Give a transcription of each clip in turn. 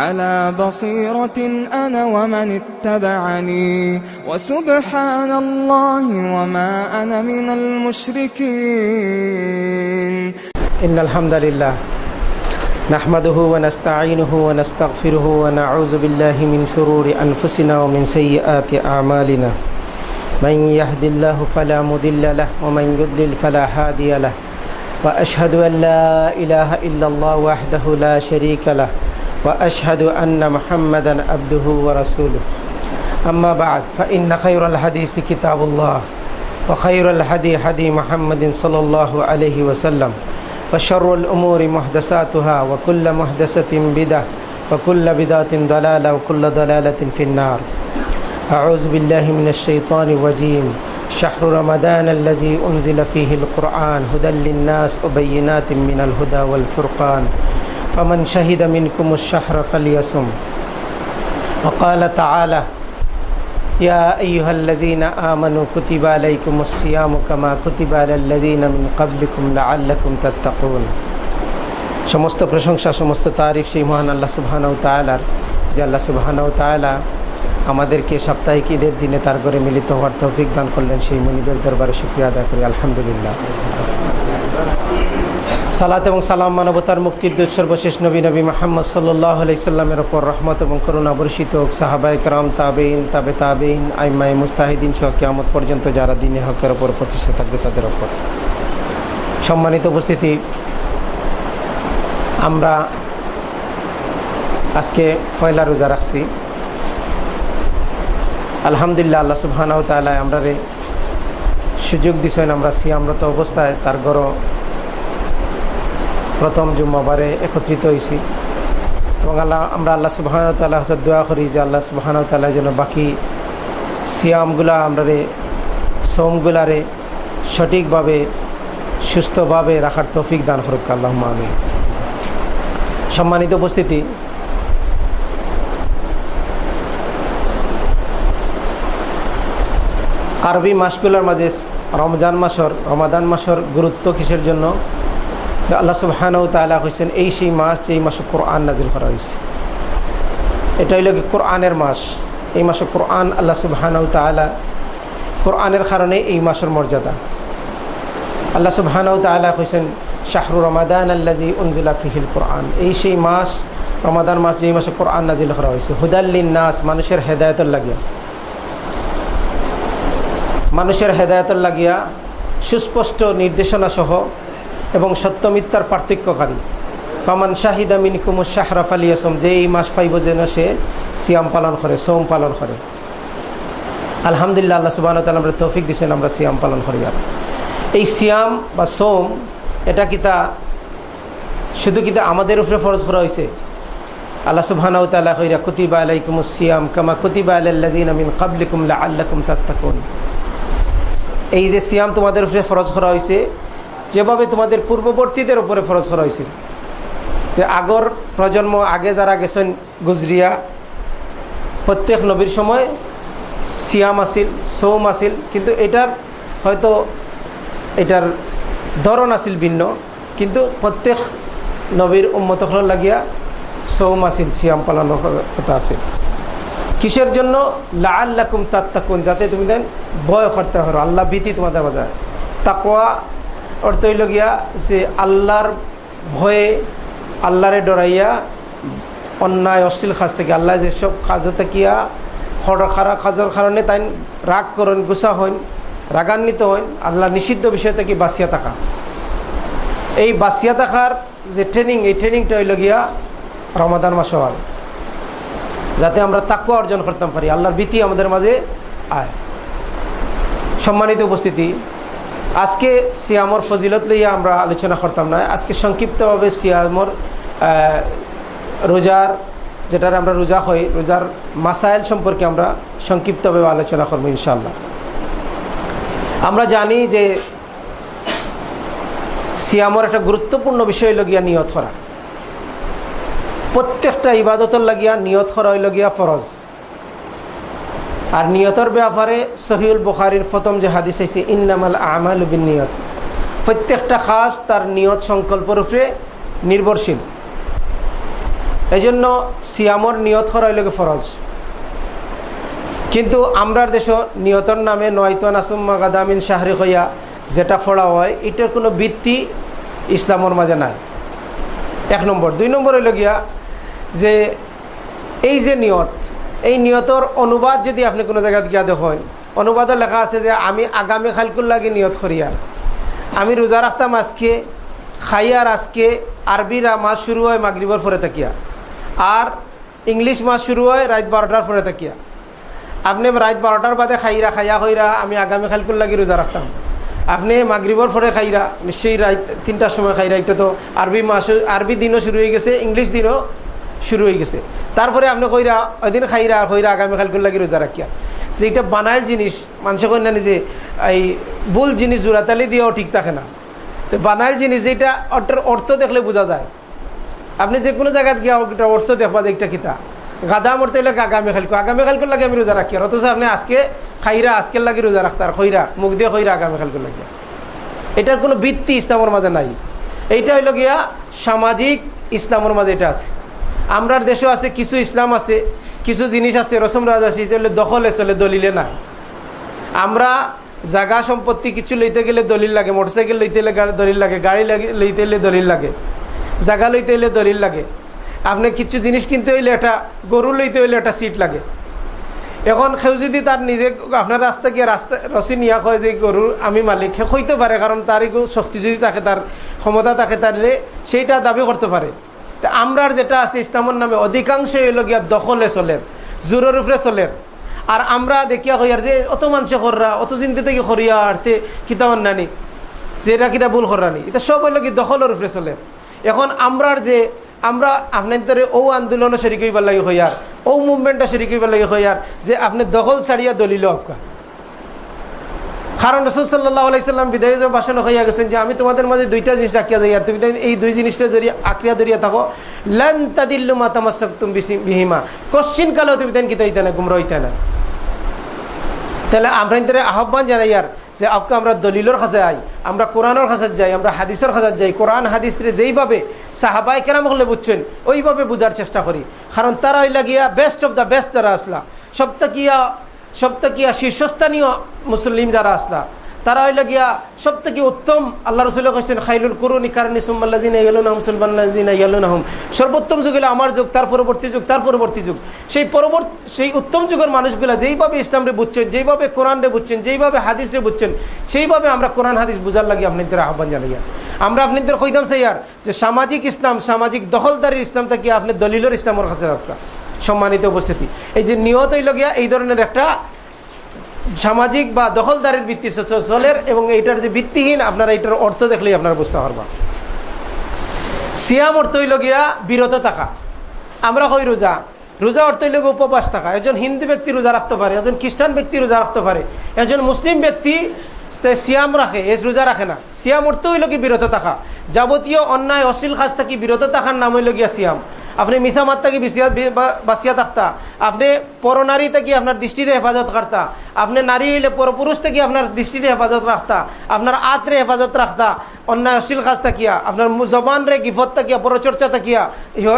على بصيرة أنا ومن اتبعني. وسبحان الله وما أنا من المشركين. إن الحمد لله نحمده ونستعينه ونستغفره ونعوذ بالله من شرور أنفسنا ومن سيئات أعمالنا. من يهد الله فلا مضل له ومن يضلل فلا هادي له. وأشهد أن لا إله إلا الله وحده لا شريك له. وأشهد أن محمدا عبده ورسوله. أما بعد فإن خير الحديث كتاب الله وخير الهدي هدي محمد صلى الله عليه وسلم وشر الأمور محدثاتها وكل محدثة بدعة وكل بدعة ضلالة وكل ضلالة في النار. أعوذ بالله من الشيطان الرجيم. شهر رمضان الذي أنزل فيه القرآن هدى للناس وبينات من الهدى والفرقان. فمن شهد منكم الشهر فليصم وقال تعالى يا أيها الذين آمنوا كتب عليكم الصيام كما كتب على الذين من قبلكم لعلكم تتقون সমস্ত প্রশংসা সমস্ত তারিফ সেই মহান আল্লাহ সুবহানাউ তাআলার যে আল্লাহ সুবহানাউ তাআলা আমাদেরকে সাপ্তাহিক ঈদের দিনে তার ঘরে মিলিত হওয়ার তৌফিক দান করলেন সেই মনিবের দরবারে শুক্রিয়া আদায় করি আলহামদুলিল্লাহ সালাত এবং সালাম মানবতার মুক্তির দুধ সর্বশেষ নবী নবী মাহমদ সাল্লাহ আলাইসাল্লামের ওপর রহমত এবং করুণা বর্ষিত হোক। সাহাবাই কারাম তাবেইন তাবে তাবেইন আইমাই মুস্তাহিদিন সহ কেয়ামত পর্যন্ত যারা দিনে হকের ওপর প্রতিষ্ঠা থাকবে তাদের ওপর। সম্মানিত উপস্থিতি, আমরা আজকে ফয়লা রোজা রাখছি। আলহামদুলিল্লাহ, আল্লাহ সুবহানাও তালায় আমরা সুযোগ দিছেন, আমরা সিয়ামরত অবস্থায় তার গড় প্রথম জুম্মাবারে একত্রিত হয়েছি এবং আল্লাহ আমরা আল্লাহ সুবাহান তাল্লাহ হাজার দোয়া করি যে আল্লাহ সুবাহান তাল্লাহ যেন বাকি সিয়ামগুলা আমরা রে সোমগুলারে সঠিকভাবে, সুস্থভাবে রাখার তৌফিক দান করুক। আল্লাহ আমি সম্মানিত উপস্থিতি। আরবি মাসগুলোর মাঝে রমজান মাসর, রমাদান মাসর গুরুত্ব কিসের জন্য? আল্লাহ সুবহানাউ তালা হয়েছেন এই সেই মাস এই মাসে কোরআন নাজিল করা হয়েছে এটা হইল কি কোরআনের মাস। এই মাসে কোরআন আল্লাহ সুবহানাউ তালা কোরআনের কারণে এই মাসের মর্যাদা। আল্লাহ সুবহানাউ তালা হয়েছেন শাহরু রমাদান আল্লাজি উনজিলা ফিহিল কোরআন। এই সেই মাস, রমাদান মাস যেই মাসে কোরআন নাজিল করা হয়েছে হুদাল্লিন নাস মানুষের হেদায়তের লাগিয়া। মানুষের হেদায়তের লাগিয়া সুস্পষ্ট নির্দেশনা সহ এবং সত্য মিথ্যার পার্থক্যকারী। ফামান শাহিদা মিনকুমুর শাহরাফ আলী আসম যে এই মাস ফাইব যেন সে সিয়াম পালন করে, সোম পালন করে। আলহামদুলিল্লাহ, আল্লাহ সুবাহ আমরা তৌফিক দিচ্ছেন আমরা সিয়াম পালন করি আর। এই সিয়াম বা সোম, এটা কিতা শুধু কিতা আমাদের উপরে ফরজ করা হয়েছে আল্লাহ সুবহানাহু তাআলা কইরা, কুতিবা আলাইকুমুস সিয়াম কামা কুতিবা আলাল্লাযিনা মিন ক্বাবলিকুম লাআল্লাকুম তাত্তাকুন। এই যে সিয়াম তোমাদের উপরে ফরজ করা হয়েছে যেভাবে তোমাদের পূর্ববর্তীদের উপরে ফরজ করা হয়েছিল। যে আগর প্রজন্ম আগে যারা গেছেন গুজরিয়া, প্রত্যেক নবীর সময় সিয়াম আসিল সোম আসিল কিন্তু এটার হয়তো এটার ধরন আসিল ভিন্ন, কিন্তু প্রত্যেক নবীর উম্মত লাগিয়া সৌম আসিল সিয়াম পালনের কথা আসিল কিসের জন্য? লা আল্লাকুম তাত্তাকুন, যাতে তুমি দেন ভয় করতে পারো, আল্লাহ ভীতি তোমাদের মাঝে। তাকোয়া অর্থ হইল গিয়া যে আল্লাহর ভয়ে আল্লাহরে ডরাইয়া অন্যায়, অশ্লীল কাজ থেকে আল্লাহ যেসব কাজ থাকিয়া খারা কাজের কারণে তাই রাগ করেন গুসা হইন, রাগান্বিত হইন আল্লাহ নিষিদ্ধ বিষয় থেকে বাঁচিয়া থাকা। এই বাঁচিয়া থাকার যে ট্রেনিং এই ট্রেনিংটা হইল গিয়া রমাদান মাস হয় যাতে আমরা তাকুয়া অর্জন করতাম পারি, আল্লাহর ভীতি আমাদের মাঝে আয়। সম্মানিত উপস্থিতি আজকে সিয়ামর ফজিলত লইয়া আমরা আলোচনা করতাম না। আজকে সংক্ষিপ্তভাবে সিয়ামর রোজার, যেটার আমরা রোজা হই রোজার মাসাইল সম্পর্কে আমরা সংক্ষিপ্তভাবে আলোচনা করব ইনশাল্লাহ আমরা জানি যে সিয়ামর একটা গুরুত্বপূর্ণ বিষয় লগিয়া নিয়ত করা। প্রত্যেকটা ইবাদতর লাগিয়া নিয়ত করা হইল গিয়া ফরজ। আর নিয়তর ব্যাপারে সহিউল বুখারির প্রথম যে হাদিস আইসে ইন্নামাল আমাল বিন নিয়ত প্রত্যেকটা খাস তার নিয়ত সংকল্পর উপরে নির্ভরশীল। এই জন্য সিয়ামর নিয়ত করা হইল ফরজ। কিন্তু আমরার দেশ নিয়তর নামে নয়তন আসুম্মা গাদামিন শাহরি হইয়া যেটা ফোড়া হয়, এটার কোনো বৃত্তি ইসলামর মাঝে নাই। এক নম্বর। দুই নম্বর হইল গিয়া যে এই যে নিয়ত এই নিয়তর অনুবাদ যদি আপনি কোনো জায়গায় গিয়া দেখেন অনুবাদে লেখা আছে যে আমি আগামী খালকুল লাগে নিয়ত করিয়ার আমি রোজা রাখতাম আজকে খাইয়ার আজকে আরবিরা মাস শুরু হয় মাগরিবর ফরে তাকিয়া আর ইংলিশ মাস শুরু হয় রাত বারোটার ফরে থাকিয়া আপনি রাত বারোটার বাদে খাইরা খাইয়া খৈরা আমি আগামী খালকুল লাগি রোজা রাখতাম আপনি মাগরিবর ফরে খাইরা নিশ্চয়ই রাত তিনটার সময় খাইরা এটা তো আরবি মাস আরবি দিনও শুরু হয়ে গেছে ইংলিশ দিনও শুরু হয়ে গেছে। তারপরে আপনি কইরা, ওইদিন খাইরা আর কইরা আগামীকালকে লাগি রোজা রাখিয়া। যে এটা বানাইল জিনিস, মানুষে কই না যে এই ভুল জিনিস জোড়াতালি দিয়েও ঠিক থাকে না। তো বানাইল জিনিস এটা অর্থের অর্থ দেখলে বোঝা যায়। আপনি যে কোনো জায়গায় গিয়া ওটা অর্থ দেখবা একটা কিতা। গাদা মরতে হলে আগামী খালকো আগামী খালকো লাগে আমি রোজা রাখি আর অথচ আপনি আজকে খাইরা আজকের লাগে রোজা রাখতার খৈরা মুখ দিয়ে খৈরা আগামী খালকো লাগে। এটার কোনো বৃত্তি ইসলামের মাঝে নাই। এইটা হইল গিয়া সামাজিক ইসলামের মাঝে এটা আছে। আমরার দেশও আছে, কিছু ইসলাম আছে, কিছু জিনিস আছে রসম রাজ আছে দখলে চলে দলিলে নাই। আমরা জাগা সম্পত্তি কিছু লইতে গেলে দলিল লাগে, মোটরসাইকেল লইতে গেলে দলিল লাগে, গাড়ি লইতে গেলে দলিল লাগে, জাগা লইতে হইলে দলিল লাগে। আপনি কিছু জিনিস কিনতে হইলে একটা, গরু লইতে হইলে একটা সিট লাগে। এখন সেও যদি তার নিজে আপনার রাস্তা গিয়ে রাস্তা রসি নিয়া কয় যে গরুর আমি মালিক, সে হইতে পারে, কারণ তার শক্তি যদি থাকে, তার ক্ষমতা থাকে, তাহলে সেইটা দাবি করতে পারে। তা আমরার যেটা আছে ইসলামের নামে অধিকাংশ হইল গিয়া দখলে চলে, জোরের উপরে চলে। আর আমরা দেখিয়া আর যে অত মানুষ কররা অত চিন্তা থেকে করিয়া আর তে কিতামান নানি যে এরা কিতা ভুল করানি এটা সব হইল কি দখলের উপরে চলে। এখন আমরার যে, আমরা আপনার ও আন্দোলনে শরিক হইবার লাগে হইয়ার ও মুভমেন্টটা শরিক হইবার লাগে হইয়ার যে আপনি দখল ছাড়িয়া দলিল হকা। কারণ রসুল সাল্লাহ আলাইসাল্লাম বিদায় বাসন হইয়া গেছেন যে আমি তোমাদের মাঝে দুইটা জিনিস রাখিয়া দিই, আর তুমি এই দুই জিনিসটা যদি আক্রিয়া ধরিয়া থাকো, লেন তাদিল্লু মাতামাসাক তুমি বিহিমা। কশ্চিন কালেও তুমি তেন কিতা হইতে না, গুমরা হইতে না। তাহলে আমরা আহ্বান জানাই আর যে আপকে আমরা দলিলর কাছে আই, আমরা কোরআনের কাছে যাই, আমরা হাদিসের কাছে যাই, কোরআন হাদিসরে যেইভাবে সাহাবাই কেরাম হলে বুঝছেন, ওইভাবে বুঝার চেষ্টা করি। কারণ তারা ওই লাগিয়া বেস্ট অফ দ্য বেস্ট যারা আসলা সপ্তাকিয়া সপ্তাকিয়া শীর্ষস্থানীয় মুসলিম যারা আসলা, তারা হইলে গিয়া সব থেকে উত্তম, আল্লাহ রসুল কেছেন খাইলুল করুন কারণে আহম সর্বোত্তম যুগ হলে আমার যুগ, তার পরবর্তী যুগ, তার পরবর্তী যুগ। সেই পরবর্তী, সেই উত্তম যুগের মানুষগুলা যেইভাবে ইসলামরে বুঝছেন, যেইভাবে কোরআনরে বুঝছেন, যেইভাবে হাদিসরে বুঝছেন, সেইভাবে আমরা কোরআন হাদিস বুঝার লাগে আপনাদের আহ্বান জানাইয়া। আমরা আপনাদের কইতাম সাইয়ার যে সামাজিক ইসলাম, সামাজিক দখলদারির ইসলামটা কি আপনি দলিলের ইসলামের কাছে সম্মানিত উপস্থিতি। এই যে নিয়ত হইল গিয়া, এই ধরনের একটা সামাজিক বা দখলদারের ভিত্তি চলের এবং এইটার যে ভিত্তিহীন, আপনারা এইটার অর্থ দেখলেই আপনারা বুঝতে পারবা। সিয়াম অর্থ হইল গিয়া বিরত থাকা। আমরা কই রোজা? রোজা অর্থ হইল উপবাস থাকা। একজন হিন্দু ব্যক্তি রোজা রাখতে পারে একজন খ্রিস্টান ব্যক্তি রোজা রাখতে পারে। একজন মুসলিম ব্যক্তি সিয়াম রাখে এস রোজা রাখে না। সিয়াম অর্থ হইল কি বিরত থাকা। যাবতীয় অন্যায়, অশ্লীল কাজ থাকি বিরত থাকার নাম হইল গিয়া সিয়াম। আপনি মিশা মাত থাকি বাসিয়া থাকতা। আপনি পরনারী থেকে আপনার দৃষ্টির হেফাজত করতা আপনি নারী হইলে পরপুরুষ থেকে আপনার দৃষ্টির হেফাজত রাখতা আপনার আত্রে হেফাজত রাখতা অন্যায়, অশ্লীল কাজ থাকিয়া। আপনার জবান রে গিফত থাকিয়া, পরচর্চা থাকিয়া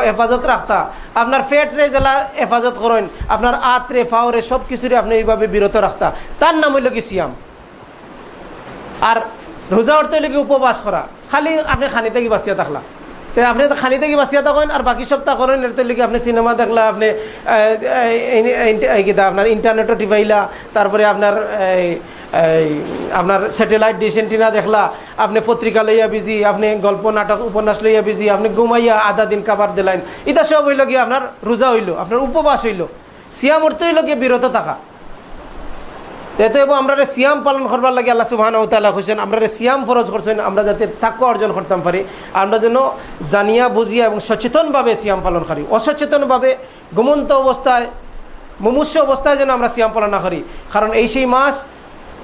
হেফাজত রাখতা আপনার ফেট রে জেলা হেফাজত করেন। আপনার আত্রে, ফাওরে সব কিছুরে আপনি এইভাবে বিরত রাখতা। তার নাম হইল কি সিয়াম। আর রোজা অর্থ কি উপবাস করা। খালি আপনি খানি থেকে বাঁচিয়া থাকলা। তো আপনি তো খানি থেকে বাঁচিয়া থাকেন আর বাকি সপ্তাহ করেন, এর লিখে আপনি সিনেমা দেখলা, আপনি আপনার ইন্টারনেটও টিপাইলা, তারপরে আপনার আপনার স্যাটেলাইট ডিশ এন্টিনা দেখলা, আপনি পত্রিকা লইয়া বিজি আপনি গল্প, নাটক, উপন্যাস লইয়া বিজি আপনি ঘুমাইয়া আধা দিন কাবার দিলাইন এটা সব হইল গিয়ে আপনার রোজা হইল, আপনার উপবাস হইল। সিয়াম অর্থ হইল গিয়ে বিরত থাকা। এতএব আমরা সিয়াম পালন করবার লাগে আল্লাহ সুবাহ খুঁজছেন আমরা সিয়াম ফরজ করছেন, আমরা যাতে তাক্য অর্জন করতাম পারি, আমরা যেন জানিয়া, বুঝিয়া এবং সচেতনভাবে সিয়াম পালন করি। অসচেতনভাবে ঘুমন্ত অবস্থায় মুমুষ্য অবস্থায় যেন আমরা সিয়াম পালন না করি। কারণ এই সেই মাস,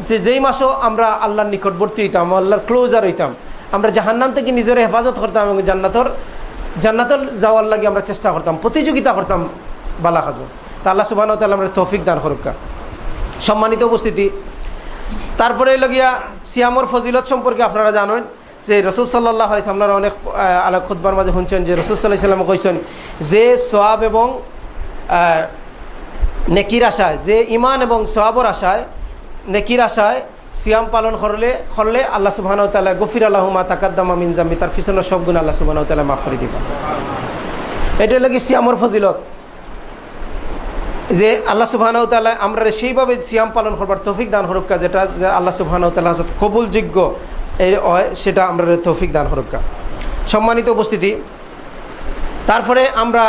যে যেই মাসও আমরা আল্লাহর নিকটবর্তী হইতাম, আল্লাহর ক্লোজার হইতাম, আমরা জাহান্নাম থেকে নিজের হেফাজত করতাম এবং জান্নাতর জান্নাতর যাওয়ার লাগে আমরা চেষ্টা করতাম, প্রতিযোগিতা করতাম, বালা খাজু তা আল্লাহ সুবাহ তাল্লাহ আমরা তৌফিক দান হরক্কা সম্মানিত উপস্থিতি। তারপরে লগিয়া সিয়ামর ফজিলত সম্পর্কে আপনারা জানেন যে রসুল সাল্লাহ আলিস আপনারা অনেক আলাদা খুদ্বার মাঝে শুনছেন যে রসুল সাল্লাহ সাল্লাম কইছেন যে সোয়াব এবং নেকির আশায়, যে ইমান এবং সোয়াবর আশায়, নেকির আশায় সিয়াম পালন করলে করলে আল্লাহ সুবাহ তালা গফির আল্লাহমা তাকাদ্দামা মিনজামি তার পিছনের সব গুণ আল্লাহ সুবাহ তালা মাফ করে দিবা এটা লাগে সিয়ামর ফজিলত। যে আল্লাহ সুবাহ তালা আমরা সেইভাবে সিয়াম পালন করবার তৌফিক দান হরক্কা যেটা যে আল্লাহ সুবাহ তাল্লাহ কবুলযোগ্য এই হয়, সেটা আমরা তৌফিক দান হরক্কা সম্মানিত উপস্থিতি, তারপরে আমরা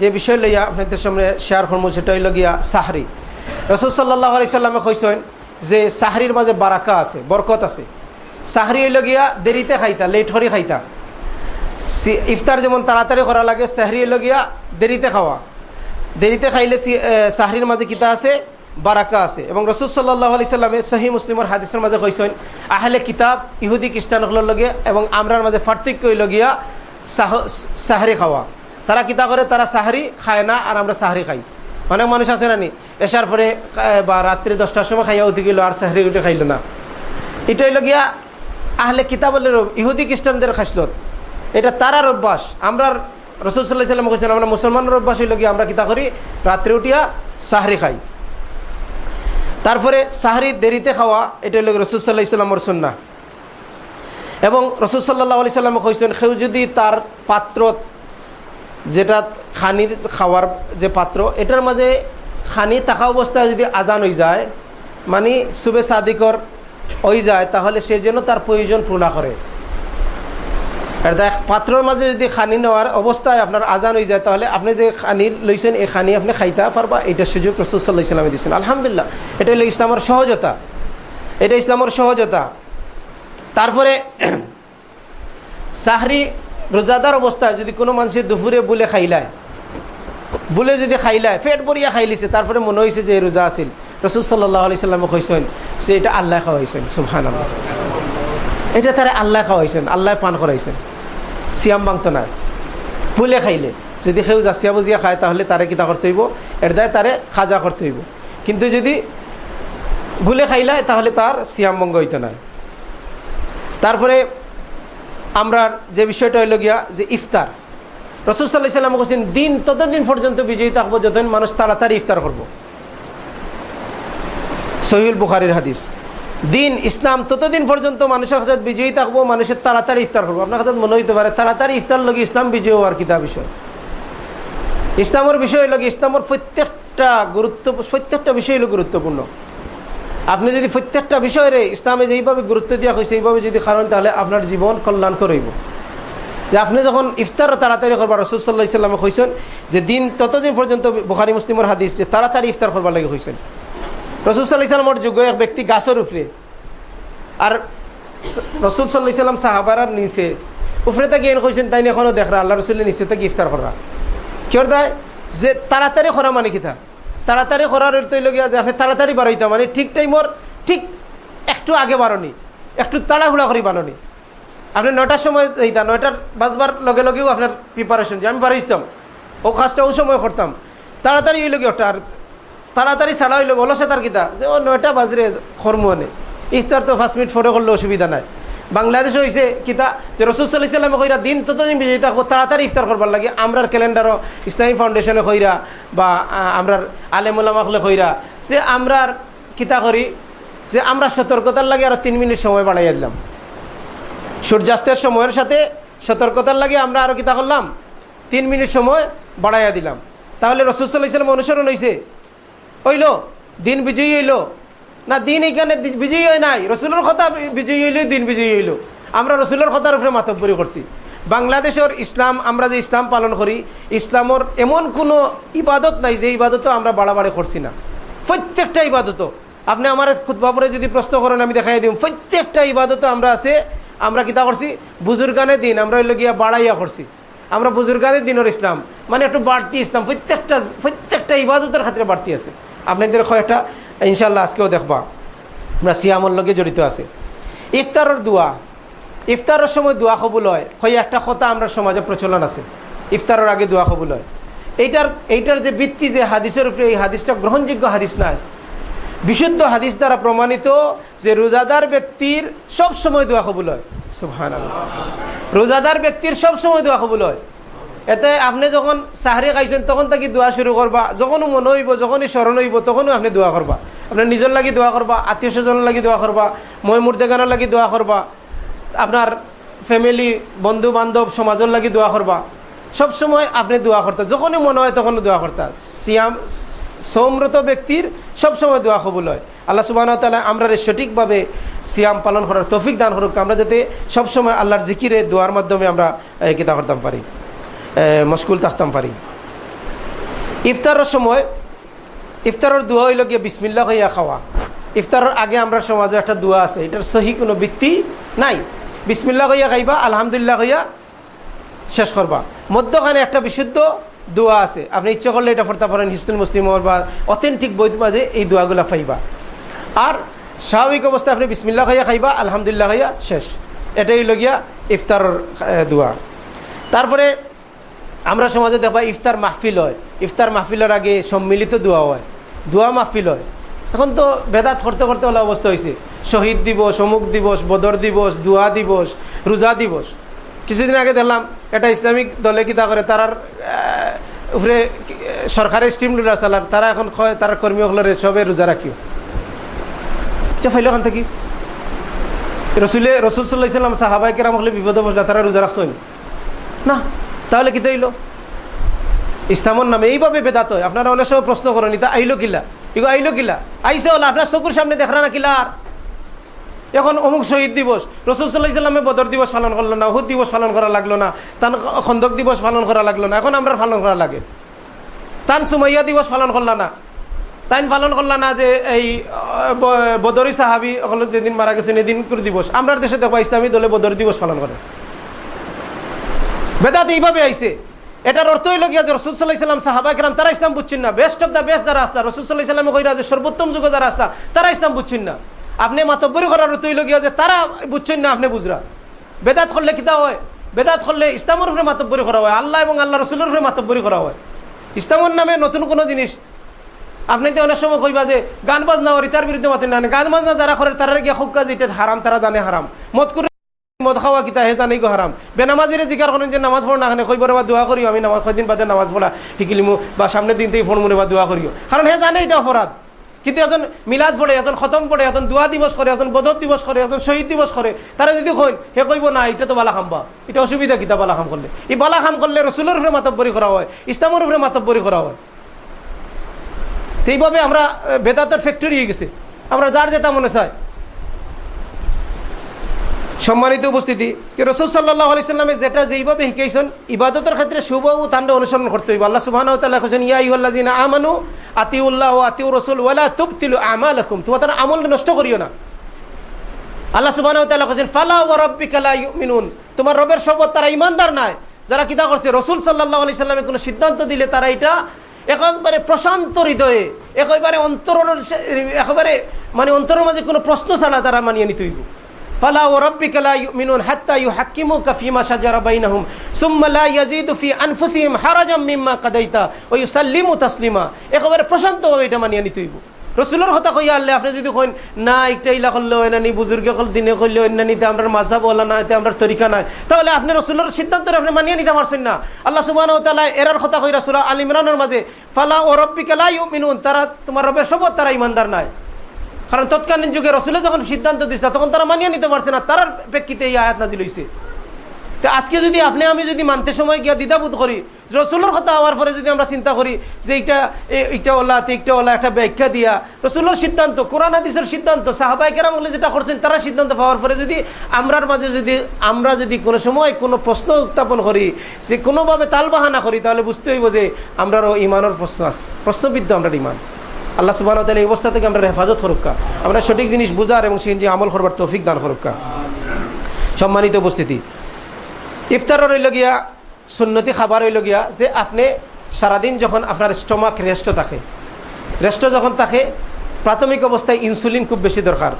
যে বিষয় লইয়া আপনাদের সামনে শেয়ার করব, সেটা হইল গিয়া সাহারি। রসুল সাল্লাহ আলি সাল্লামে কইসেন যে সাহারির মাঝে বারাকা আছে, বরকত আছে। সাহারি হইল গিয়া দেরিতে খাইতা, লেট করে খাইতা। ইফতার যেমন তাড়াতাড়ি করা লাগে, সাহারি হইল গিয়া দেরিতে খাওয়া। দেরিতে খাইলে সাহারির মাঝে কিতা আছে? বারাকা আছে। এবং রসুল সাল্লাহ আলি সাল্লামে সহি মুসলিমর হাদিসের মাঝে কইসেন আহলে কিতাব ইহুদি খ্রিস্টানগুলোর লগে এবং আমরার মাঝে পার্থক্য হইল গিয়া সাহারি খাওয়া। তারা কিতা করে? তারা সাহারি খায় না আর আমরা সাহারি খাই। অনেক মানুষ আছে না নি? এসার পরে বা রাত্রি দশটার সময় খাইয়া উঠে গেল আর সাহারি উঠে খাইল না। এটা হইল গিয়া আহলে কিতাবলের ইহুদি খ্রিস্টানদের খাসলত। এটা তারার অভ্যাস। আমরা রসুল সাল্লাহ আমরা মুসলমানের অভ্যাস হইল গিয়া আমরা কিতা করি? রাত্রে উঠিয়া সাহারি খাই। তারপরে সাহারি দেরিতে খাওয়া, এটা হইল রসুল সাল্লাহ ইসলামর সন্না এবং রসুল সাল্লাহ আলি সাল্লাম কইছেন সেও যদি তার পাত্র, যেটা খানির খাওয়ার যে পাত্র, এটার মাঝে খানি থাকা অবস্থায় যদি আজান হয়ে যায় মানে সুবে সাদিকর হয়ে যায়, তাহলে সে যেন তার প্রয়োজন পূর্ণ করে। দেখ, পাত্রের মাঝে যদি খানি নেওয়ার অবস্থায় আপনার আজান হয়ে যায়, তাহলে আপনি যে খানি লইছেন, এই খানি আপনি খাইতে পারবা। এটা সুযোগ রসুল্লাহ ইসলামে দিচ্ছেন আলহামদুলিল্লাহ, এটা হলো ইসলামের সহজতা। এটা ইসলামের সহজতা। তারপরে সাহরি, রোজাদার অবস্থায় যদি কোনো মানুষের দুপুরে বুলে খাইলায়, বুলে যদি খাইলায় ফেট বরিয়া খাইলিছে তারপরে মনে হয়েছে যে রোজা আছিল। রসুল সাল্লাহ আলি সাল্লামে কইসেন সে এটা আল্লাহ খাওয়াইছেন সুহান আল্লাহ এটা তারা আল্লাহ খাওয়াইছেন, আল্লাহ পান করাইছেন। সিয়াম বাংত নাই। বুলে খাইলে। যদি সেও জাচিয়া বুজিয়া খায়, তাহলে তারে কিতা করতে হইব? এর দায় তারে খাজা করতে হইব। কিন্তু যদি ভুলে খাইলায়, তাহলে তার সিয়াম বঙ্গ হইতে নাই। তারপরে আমরা যে বিষয়টা হইল গিয়া যে ইফতার। রসুসাল্লাহ সাল্লাম বলছেন, দিন ততদিন পর্যন্ত বিজয়ী থাকব, যতদিন মানুষ তাড়াতাড়ি ইফতার করব। সহিউল বুখারির হাদিস। দিন ইসলাম ততদিন পর্যন্ত মানুষের কাছে বিজয়ী থাকব, মানুষের তাড়াতাড়ি ইফতার করব। আপনার কাছে মনে হইতে পারে, তাড়াতাড়ি ইফতার লগে ইসলাম বিজয় হওয়ার কিতা বিষয়? ইসলামের বিষয় লগে ইসলামের প্রত্যেকটা গুরুত্ব, প্রত্যেকটা বিষয় হলো গুরুত্বপূর্ণ। আপনি যদি প্রত্যেকটা বিষয়ে ইসলামে যেইভাবে গুরুত্ব দেওয়া হয়েছে এইভাবে যদি কারণ তাহলে আপনার জীবন কল্যাণ করইব যে আপনি যখন ইফতারও তাড়াতাড়ি করবার রসুল্লাহ ইসলামে কইছেন, যে দিন ততদিন পর্যন্ত বুখারি, মুসলিমের হাদিস যে তাড়াতাড়ি ইফতার করবার লাগে কইছেন। রসুল্লাহ ইসলামর যুগ এক ব্যক্তি গাছের উপরে। আর রসুল সাল্লাহ ইসলাম সাহাবার নিচে। উপরে তাকে এন কইছেন, তাই এখনও দেখরা আল্লাহ রসুল্লের নিচে তাকে ইফতার করা কেউ দেয়? যে তাড়াতাড়ি করা মানে কিতা তাড়াতাড়ি করার তৈলগিয়া যে আপনি তাড়াতাড়ি বাড়াইতাম মানে ঠিক টাইমর ঠিক একটু আগে বাড়নি, একটু তাড়াহুড়া করি বাড়নি। আপনি নয়টার সময় এইতা নয়টার বাজবার লগে লগেও আপনার প্রিপারেশন যে আমি বাড়াইতাম, ও কাজটা ও সময় করতাম। তাড়াতাড়ি হইল কি ওটা, আর তাড়াতাড়ি ছাড়া হইল অলসে তার কিতা? যে, ও, নয়টা বাজরে খরমু আনে। ইফতার তো পাঁচ মিনিট ফটো করলে অসুবিধা নাই। বাংলাদেশ হয়েছে কিতা, যে রসুল সাল্লাহ কইরা দিন ততদিন বিজয়ী থাকব, তাড়াতাড়ি ইফতার করবার লাগে। আমরার ক্যালেন্ডারও ইসলামী ফাউন্ডেশনে কইরা বা আমরার আলেমুল্লামাকলে কইরা, যে, আমরার কিতা করি, যে, আমরা সতর্কতার লাগে আরও তিন মিনিট সময় বাড়াইয়া দিলাম। সূর্যাস্তের সময়ের সাথে সতর্কতার লাগে আমরা আরও কিতা করলাম, তিন মিনিট সময় বাড়াইয়া দিলাম। তাহলে রসুল্লাহ ইসলাম অনুসরণ হয়েছে হইল, দিন বিজয়ী হইল। না, দিন এখানে বিজয়ী হয় নাই, রসুলের কথা বিজয়ী হইলে, দিন বিজয়ী হইল। আমরা রসুলের কথার উপরে মাতব্বরি করছি। বাংলাদেশের ইসলাম, আমরা যে ইসলাম পালন করি, ইসলামর এমন কোনো ইবাদত নাই যে ইবাদতও আমরা বাড়াবাড়ি করছি না। প্রত্যেকটা ইবাদত আপনি আমার খুদ্বাপরে যদি প্রশ্ন করেন, আমি দেখাই দিই প্রত্যেকটা ইবাদত আমরা আছে, আমরা কিতা করছি? বুজুর্গানের দিন আমরা হইল গিয়া বাড়াইয়া করছি। আমরা বুজুর্গানের দিনের ইসলাম মানে একটু বাড়তি ইসলাম। প্রত্যেকটা প্রত্যেকটা ইবাদতের খাতিরে বাড়তি আছে। আপনাদের কয়েকটা ইনশাল্লাহ আজকেও দেখবা। আমরা সিয়ামর লগে জড়িত আছে। ইফতারের দোয়া। ইফতারের সময় দোয়া কবুল হয়। হয় একটা কথা আমরা সমাজে প্রচলন আছে। ইফতারের আগে দোয়া কবুল হয়। এইটার এইটার যে বৃত্তি যে হাদিসের উপরে এই হাদিসটা গ্রহণযোগ্য হাদিস নয় বিশুদ্ধ হাদিস দ্বারা প্রমাণিত যে রোজাদার ব্যক্তির সব সময় দোয়া কবুল হয়। সুহান রোজাদার ব্যক্তির সব সময় দোয়া কবুল হয়। এতে আপনি যখন সাহারি খাইছেন, তখন তাকে দোয়া শুরু করবা। যখনও মনে হইব, যখনই স্মরণ হইব, তখনও আপনি দোয়া করবা। আপনার নিজের লাগি দোয়া করবা, আত্মীয় স্বজনের লাগি দোয়া করবা মই মুর্দেগানের লাগি দোয়া করবা, আপনার ফ্যামিলি বন্ধু বান্ধব সমাজের লাগি দোয়া করবা। সব সময় আপনি দোয়া করতে, যখনই মনে হয় তখন দোয়া করতা। সিয়াম, সমরত ব্যক্তির সব সময় দোয়া কবুল হয়। আল্লাহ সুবাহ তালা আমরা সঠিকভাবে সিয়াম পালন করার তৌফিক দান করুক। আমরা যাতে সবসময় আল্লাহর জিকিরে, দোয়ার মাধ্যমে আমরা কিতা করতাম পারি। মশকুল থাকতাম পারি ইফতারের সময় ইফতারের দোয়া হইল গিয়ে বিসমিল্লা হইয়া খাওয়া ইফতারের আগে আমরা সমাজে একটা দোয়া আছে এটার সহি কোনো বৃত্তি নাই। বিসমিল্লা হইয়া খাইবা, আলহামদুলিল্লাহ হইয়া শেষ করবা মধ্যখানে একটা বিশুদ্ধ দোয়া আছে। আপনি ইচ্ছা করলে এটা পড়তে পারেন হিস্তুল মুসলিম বা অথেন্টিক বইত মাঝে এই দোয়াগুলা পাইবা আর স্বাভাবিক অবস্থায় আপনি বিসমিল্লা খাইয়া খাইবা, আলহামদুলিল্লাহ খাইয়া শেষ। এটাই লগিয়া ইফতারের দোয়া। তারপরে আমরা সমাজে দেখবা ইফতার মাহফিল হয়। ইফতার মাহফিলের আগে সম্মিলিত দোয়া হয়। দোয়া মাহফিল হয়। এখন তো বেদাত করতে করতে হলে অবস্থা হয়েছে শহীদ দিবস, অমুক দিবস, বদর দিবস, দোয়া দিবস, রোজা দিবস। কিছুদিন আগে দেখলাম এটা ইসলামিক দলে কিতা করে, তারার উপরে সরকারি স্টিম লুলার চালার তারা এখন কয়, তার কর্মীসকলের সবে রোজা রাখিও। ফাইল ওখান থেকে। রসুলে, রসুল সাল্লাহ ইসলাম সাহাবাই কেরাম হলে বিপদে বসলা তারা রোজা রাখছেন। না। তাহলে কি তৈল? ইসলামর নামে এইভাবে বেদাত হয়। আপনারা অনেক সময় প্রশ্ন করেন এটা আইলো কিলা? ইগো, আইলো কিলা? আইসে হল আপনার চকুর সামনে দেখরা না কিলা আর? এখন অমুক শহীদ দিবস, রসুল সাল্লাহ ইসলামে বদর দিবস পালন করল না হুদ দিবস পালন করা লাগল না, তান খন্দক দিবস পালন করা লাগল না, এখন আমরা পালন করা লাগে। তান সুমাইয়া দিবস পালন করলা না। তাইন পালন করলা না যে এই বদরি সাহাবি যেদিন মারা গেছেন এদিন দিবস। আমরা দেশে দেখবা ইসলামী দলে বদর দিবস পালন করে। বেদাত এইভাবে আইছে। এটার অর্থ হইল গিয়া যে রসুল্লাহ ইসলাম সাহাবা কেরাম, তারা ইসলাম বুঝছেন না। বেস্ট অফ দ্য বেস্ট যারা আসলা রসুল্লাহ ইসলাম কইরা যে সর্বোত্তম যুগ যারা আসলা, তারা ইসলাম বুঝছেন না। আপনি মাতব্বরি করার অর্থ হইল গিয়া যে তারা বুঝছেন না, আপনি বুঝরা। বেদাত করলে কিতা হয়? বেদাত করলে ইসলামের উপরে মাতব্বরি করা হয়। আল্লাহ এবং আল্লাহ রসুলের উপরে মাতব্বরি করা হয়। ইসলামের নামে নতুন কোনো জিনিস। আপনি তো অনেক সময় কইবা যে গান বাজনা ওর তার বিরুদ্ধে মাতেন না। গান বাজনা যারা করে তারা গিয়া খুব কাজ হারাম, তারা জানে হারাম। মত করে মদ খাওয়া কিতা, হে জানি হারাম। বেনামাজিরে জিকার করেন যে নামাজ পড় না খানে কইবার বা দোয়া করিও আমি নামাজ কয়দিন বাদে নামাজ পড়া শিকিলিমু বা সামনের দিন থেকে ফোন মনে বা দোয়া করিও কারণ হে জানে এটা অপরাধ কিন্তু এজন মিলাদ পড়ে এজন খতম পড়ে এজন দোয়া দিবস করে এজন বদর দিবস করে এজন শহীদ দিবস করে তারা যদি কইন হে কইব, না এটা তো বালা খাম্বা এটা অসুবিধা কিতা বালা খাম করলে এই বালা খাম করলে রসুলের উপরে মাতব্বরি করা হয় ইসলামের উপরে মাতব্বরি করা হয়। এইভাবে আমরা বেদাতের ফ্যাক্টরি হয়ে গেছে। আমরা যার যেটা মনে চাই সম্মানিত উপস্থিতি রসুল সাল্লাহ আলিয়াল্লামে যেটা যেইভাবে শিখাইছেন ইবাদতের ক্ষেত্রে শুভ ও তাণ্ড অনুসরণ করতে হইব। আল্লাহ সুবাহ কৈছেন ইয়া ইহ্লাজিনা আমানু আতিউল্লাহ আতিউ রসুল ওয়ালা তুবতিলু আমাল হুম তোমার তারা আমল নষ্ট করিও না। আল্লাহ সুবাহ কৈছেন ফালা ও রব্বিকালা মিনুন তোমার রবের শপথ তারা ইমানদার নাই, যারা কিতা করছে, রসুল সাল্লাহ আলি সাল্লামে কোনো সিদ্ধান্ত দিলে তারা এটা একেবারে প্রশান্ত হৃদয়ে, একেবারে অন্তর একেবারে মানে অন্তরের মাঝে কোনো প্রশ্ন ছাড়া তারা মানিয়ে নিতে হইব। ফালা ও রব্বিকালা মিনুন হাত্তা ইউ হাকিমু কাফিমা সাজারা বাইনাহুম সুম্মালা ইয়াজিদু ফি আনফুসিহিম হারাজাম মিম্মা কাদাইতা ও ইউসাল্লিমু তাসলিমা। একেবারে প্রশান্তভাবে এটা মানিয়ে নিতে হইব। রসুলের কথা কইয়া আল্লাহ, আপনি যদি কইন, না, একটা ইলা করলে হয় না নি কল, দিনে করলে হয় না নিতে আমরা মাঝা বলা না এতে আমরা তরিকা নাই, তাহলে আপনি রসুলের সিদ্ধান্ত আপনি মানিয়ে নিতে পারছেন না। আল্লাহ সুবাহ এরার কথা কই রাসুল আল ইমরানের মাঝে, ফালা ও রব্বিকে মিনুন তারা তোমার রবের শপথ, তারা ইমানদার নাই। কারণ তৎকালীন যুগে রসুলে যখন সিদ্ধান্ত দিচ্ছে তখন তারা মানিয়ে নিতে পারছে না তার প্রেক্ষিতে এই আয়াত নাজিল হয়েছে তো আজকে যদি আপনি, আমি যদি মানতে সময় গিয়া দ্বিধাবোধ করি, রসুলের কথা হওয়ার পরে যদি আমরা চিন্তা করি যে এইটা এইটা ওলা এইটা ওলা একটা ব্যাখ্যা দিয়া, রসুলের সিদ্ধান্ত, কোরআন হাদিসের সিদ্ধান্ত সাহাবাই কেরাম বলে যেটা করছেন, তারা সিদ্ধান্ত পাওয়ার পরে যদি আমরার মাঝে যদি, আমরা যদি কোনো সময় কোনো প্রশ্ন উত্থাপন করি, যে কোনোভাবে তালবাহানা করি, তাহলে বুঝতে হইব যে আমরারও ইমানের প্রশ্ন আছে। প্রশ্নবিদ্ধ আমরা ইমান। আল্লাহ সুবাহ তাহলে এই অবস্থা থেকে আমরা হেফাজত হরক্কা আমরা সঠিক জিনিস বুঝার এবং সেই আমল করবার তৌফিক দান হরক্কা সম্মানিত উপস্থিতি। ইফতার রইল গিয়া, সুন্নতি খাবার হইল গিয়া যে আপনি সারাদিন যখন আপনার স্টমাক রেস্ট থাকে, রেস্ট যখন থাকে, প্রাথমিক অবস্থায় ইনসুলিন খুব বেশি দরকার।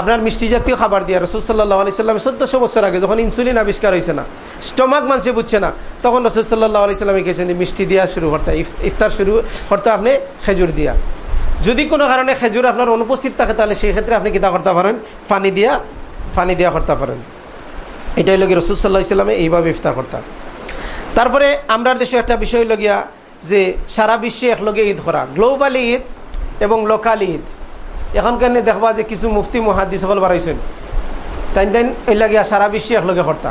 আপনার মিষ্টি জাতীয় খাবার দিয়ে রসুলসাল্লাহ আলি সাল্লাম চোদ্দশো বছর আগে যখন ইনসুলিন আবিষ্কার হয়েছে না, স্টমাক মানুষে বুঝছে না, তখন রসুলসাল্লাহ আলি সাল্লামে গেছেন মিষ্টি দিয়া শুরু করতে ইফতার শুরু করতে আপনি খেজুর দিয়া। যদি কোনো কারণে খেজুর আপনার অনুপস্থিত থাকে, তাহলে সেই ক্ষেত্রে আপনি কিতা করতে পারেন? পানি দিয়া পানি দিয়া করতে পারেন। এটাই লগে রসুলসাল্লাহ ইসলামে এইভাবে ইফতার করতাম তারপরে আমরা দেশে একটা বিষয় লগিয়া যে সারা বিশ্বে একলগে ঈদ করা, গ্লোবাল ঈদ এবং লোকাল ঈদ। এখন কেন দেখবা যে কিছু মুফতি মহাদি সকল বাড়াইছেন। তাই তাই এই লাগিয়া সারা বিশ্বে একলগে কর্তা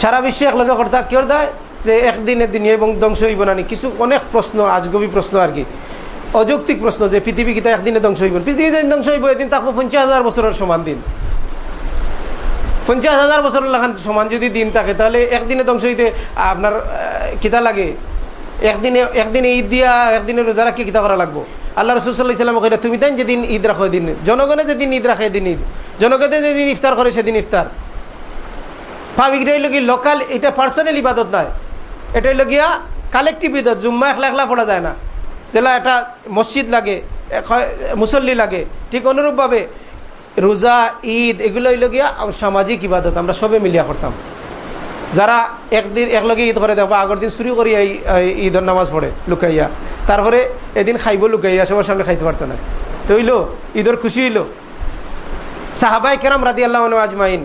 সারা বিশ্বে একলগে কর্তা কেউ দেয়? যে একদিনে দিনে এবং ধ্বংস হইব না কিছু অনেক প্রশ্ন, আজগবি প্রশ্ন আর কি। অযৌক্তিক প্রশ্ন যে পৃথিবী কিতা একদিনে ধ্বংস হইব পৃথিবী ধ্বংস হইব, এদিন থাকব পঞ্চাশ হাজার বছরের সমান দিন। পঞ্চাশ হাজার বছর লাগান সমান যদি দিন থাকে, তাহলে একদিনে ধ্বংস হইতে আপনার কিতা লাগে? একদিনে একদিনে ঈদ দিয়া, একদিনে রোজা রাখি কিতা করা লাগবো? আল্লাহ রসুল্লাহ ইসলাম তুমি তাই যেদিন ঈদ রাখো দিন। জনগণে যেদিন ঈদ রাখে দিন ঈদ। জনগণে যেদিন ইফতার করে সেদিন ইফতার। ফাবিগ্রাই লগি লোকাল এটা পার্সোনাল ইবাদত নয়। এটা হইল গিয়া কালেকটিভ ইবাদত। জুম্মা একলা একলা পড়া যায় না। যেলা একটা মসজিদ লাগে মুসল্লি লাগে। ঠিক অনুরূপভাবে রোজা, ঈদ, এগুলো হইল গিয়া সামাজিক ইবাদত। আমরা সবে মিলিয়া করতাম। যারা একদিন একলগে ঈদ করে দেখবা আগের দিন চুরি করি ঈদের নামাজ পড়ে লুকাইয়া। তারপরে এদিন খাইব লুকাইয়া সবার সামনে খাইতে পারতো না তো হইল ঈদের খুশি হইল সাহাবাই কেরাম রাদি আল্লাহ আজমাইন।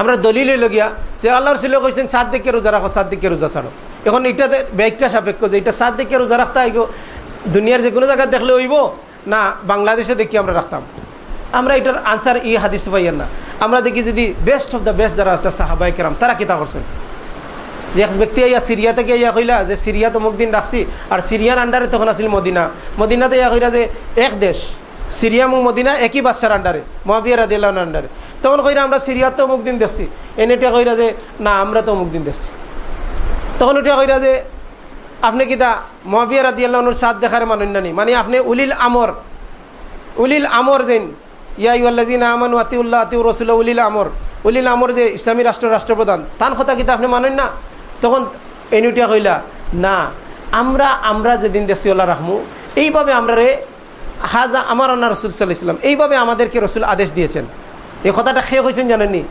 আমরা দলিল লগিয়া যে আল্লাহর ছিল কইছেন সাত দিকে রোজা রাখো সাত দিকে রোজা ছাড়ো। এখন এটাতে ব্যাখ্যা সাপেক্ষ যে এটা সাত দিকে রোজা রাখতে দুনিয়ার যে কোনো জায়গায় দেখলে হইব, না বাংলাদেশে দেখি আমরা রাখতাম। আমরা এটার আনসার ই হাদিস পাইয়েন না। আমরা দেখি যদি বেস্ট অফ দ্য বেস্ট যারা আছে সাহাবাই কেরাম, তারা কিতা করছেন? যে এক ব্যক্তি ইয়া সিরিয়া থেকে ইয়া কইলা যে সিরিয়া তমুক দিন রাখছি, আর সিরিয়ার আন্ডারে তখন আসিল মদিনা। মদিনাতে ইয়া কইলা যে এক দেশ, সিরিয়া এবং মদিনা একই বাচ্চার আন্ডারে মহাবিয়া রাদিল্লাহ আন্ডারে তখন কইরা আমরা সিরিয়ার তো অমুক দিন দেখছি। এনেটা কইরা যে, না, আমরা তো অমুক দিন দেখছি। তখন ওটা কইরা যে, আপনি কিতা মহাবিয়া রাদিয়াল্লাহনুর সাথ দেখার নানি মানে আপনি উলিল আমর উলিল আমর যেন ইয়া ইউল্লাজিন আমানু আতিউল্লাহ আতিউ রসুল্লাহ উলিল আমর। উলিল আমর যে ইসলামী রাষ্ট্র, রাষ্ট্রপ্রধান তান কথা কিতা আপনি মানেন না? তখন এনুটিয়া কইলা না, আমরা আমরা যেদিন দেশিউল্লাহ রাখমু এইভাবে আমরা রে হাজা আমার আন্না রসুল সাল্লাহ ইসলাম এইভাবে আমাদেরকে রসুল আদেশ দিয়েছেন। এই কথাটা খেয়ে হয়েছেন জানেননি?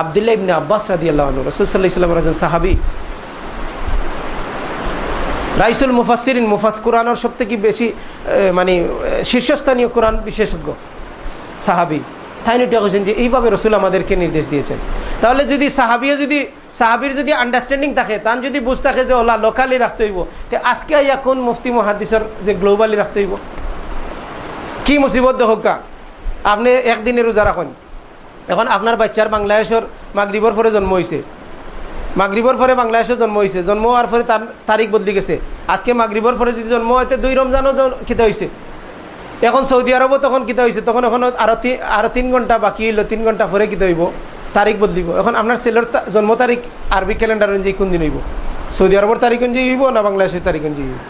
আবদুল্লাহ ইবনে আব্বাস রাদি আল্লাহ রসুল সাল্লাহ ইসলামের একজন সাহাবি। রাইসুল মুফাসিরিন মুফাস কোরআনের সব থেকে বেশি মানে শীর্ষস্থানীয় কোরআন বিশেষজ্ঞ। সাহাবি। তাইনিটা কেছেন যে এইভাবে রসুল আমাদেরকে নির্দেশ দিয়েছেন। তাহলে যদি সাহাবিও যদি সাহাবির যদি আন্ডারস্ট্যান্ডিং থাকে, তান যদি বুঝ থাকে যে ওলা লোকালি রাখতে হইব, তো আজকে আইয়া কোন মুফতি মহাদিসের যে গ্লোবালি রাখতে হইব? কি মুসিবত দেখা আপনি একদিনে রোজা রাখুন। এখন আপনার বাচ্চার বাংলাদেশের মাগরিবর পরে জন্ম হয়েছে মাগরিবর পরে বাংলাদেশে জন্ম হয়েছে জন্ম হওয়ার পরে তার তারিখ বদলি গেছে। আজকে মাগরিবর পরে যদি জন্ম হইতে দুই রমজানও খিতে হয়েছে এখন সৌদি আরবও তখন কিতা হয়েছে তখন এখন আরও আরও তিন ঘণ্টা বাকি হইল, তিন ঘণ্টা পরে কিতা হইব? তারিখ বদলিব। এখন আপনার ছেলের জন্ম তারিখ আরবি ক্যালেন্ডার অনুযায়ী কোন দিন হইব? সৌদি আরবের তারিখ অনুযায়ী হইব না বাংলাদেশের তারিখ অনুযায়ী হইব?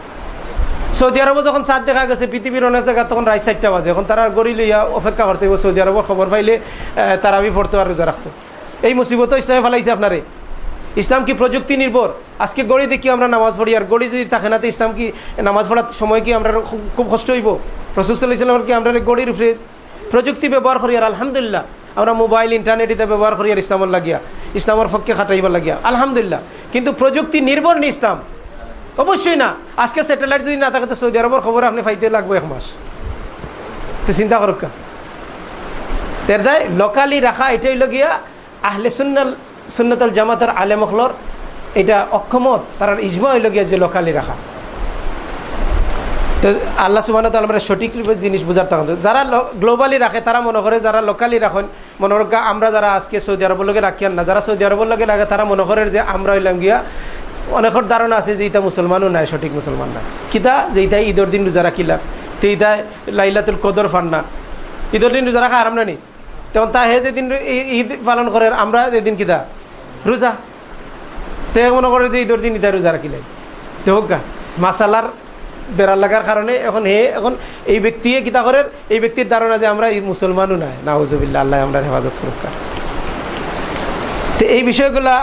সৌদি আরবও যখন চাঁদ দেখা গেছে, পৃথিবীর অনেক জায়গা তখন রাইট সাইডটা বাজে। এখন তারা গড়ি লইয়া অপেক্ষা করতে হইব সৌদি আরবের খবর পাইলে তারা আমি পড়তে আর রোজা রাখতো। এই মুসিবত ইসলামে ফেলাইছে আপনারে। ইসলাম কি প্রযুক্তি নির্ভর? আজকে গড়ি দেখি আমরা নামাজ পড়ি, আর গড়ি যদি থাকে না, তো ইসলাম কি নামাজ পড়ার সময় কি আমরা খুব কষ্ট হইব? রসুল্লাহ ইসলামের কি আমরা গড়ির প্রযুক্তি ব্যবহার করি, আর আলহামদুলিল্লাহ। আমরা মোবাইল ইন্টারনেট ইত্যাদি ব্যবহার করি, আর ইসলামের লাগিয়া। ইসলামের পক্ষে খাটাইবার লাগিয়া। আলহামদুলিল্লাহ। কিন্তু প্রযুক্তি নির্ভর নি ইসলাম। অবশ্যই না। আজকে স্যাটেলাইট যদি না থাকে, তো সৌদি আরবের খবর আপনি ফাইতে লাগবে এক মাস। তো চিন্তা করুক তের দায় লোকালি রাখা, এটাই লগিয়া আহলে সুন্নাল সুন্নতাল জামাতের আলে মখলর এটা অক্ষমত, তার ইজমা হইল গিয়া যে লোকালি রাখা। তো আল্লাহ সুবাহ আমরা সঠিক জিনিস বুঝার তখন যারা গ্লোবালি রাখে, তারা মনে করে যারা লোকালি রাখেন, মনে আমরা যারা আজকে সৌদি আরবের লগে রাখিয়ান না, যারা সৌদি আরবের লগে রাখে তারা মনে করে যে আমরা হইলাম গিয়া, অনেকের ধারণা আছে যে ইটা মুসলমানও নাই, সঠিক মুসলমান না কিতা? যে ইটাই ঈদের দিন রোজা রাখিলা, তো ইটাই লাইলাতুল কদর ফান না। ঈদের দিন রোজা রাখা আরাম না নি? তখন তা হে যেদিন ঈদ পালন করে, আমরা যেদিন কিতা? রোজা। তে মনে করে যে ঈদের দিন ইটা রোজা রাখিলে তো হোক মাসালার বেড়ার লাগার কারণে এখন হে, এখন এই ব্যক্তি কিতা করে এই ব্যক্তির ধারণা যে আমরা এই মুসলমানও নাই নাউজবিল্লা আল্লাহ আমরা হেফাজত করুকা তো এই বিষয়গুলা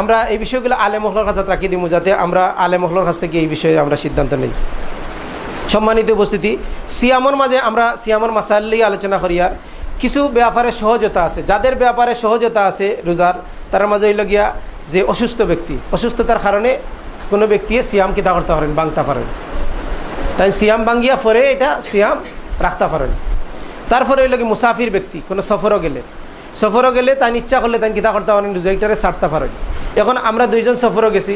আমরা এই বিষয়গুলো আলে মহলার কাছে রাখি দিব যাতে আমরা আলে মহলার কাছ থেকে এই বিষয়ে আমরা সিদ্ধান্ত নেই। সম্মানিত উপস্থিতি, সিয়ামর মাঝে আমরা সিয়ামর মাসাল্লি আলোচনা করি আর। কিছু ব্যাপারে সহজতা আছে। যাদের ব্যাপারে সহজতা আছে রোজার, তার মাঝে হইল গিয়া যে অসুস্থ ব্যক্তি, অসুস্থতার কারণে কোনো ব্যক্তি সিয়াম কিতা করতে পারেন, বাংতা পারেন। তাই সিয়াম বাঙ্গিয়া পরে এটা সিয়াম রাখতে পারেন তারপরে হইল কি মুসাফির ব্যক্তি, কোনো সফরও গেলে। সফরও গেলে তাই ইচ্ছা করলে তাই কিতা করতে পারেন রোজাইটারে ছাড়তে পারেন। এখন আমরা দুইজন সফরও গেছি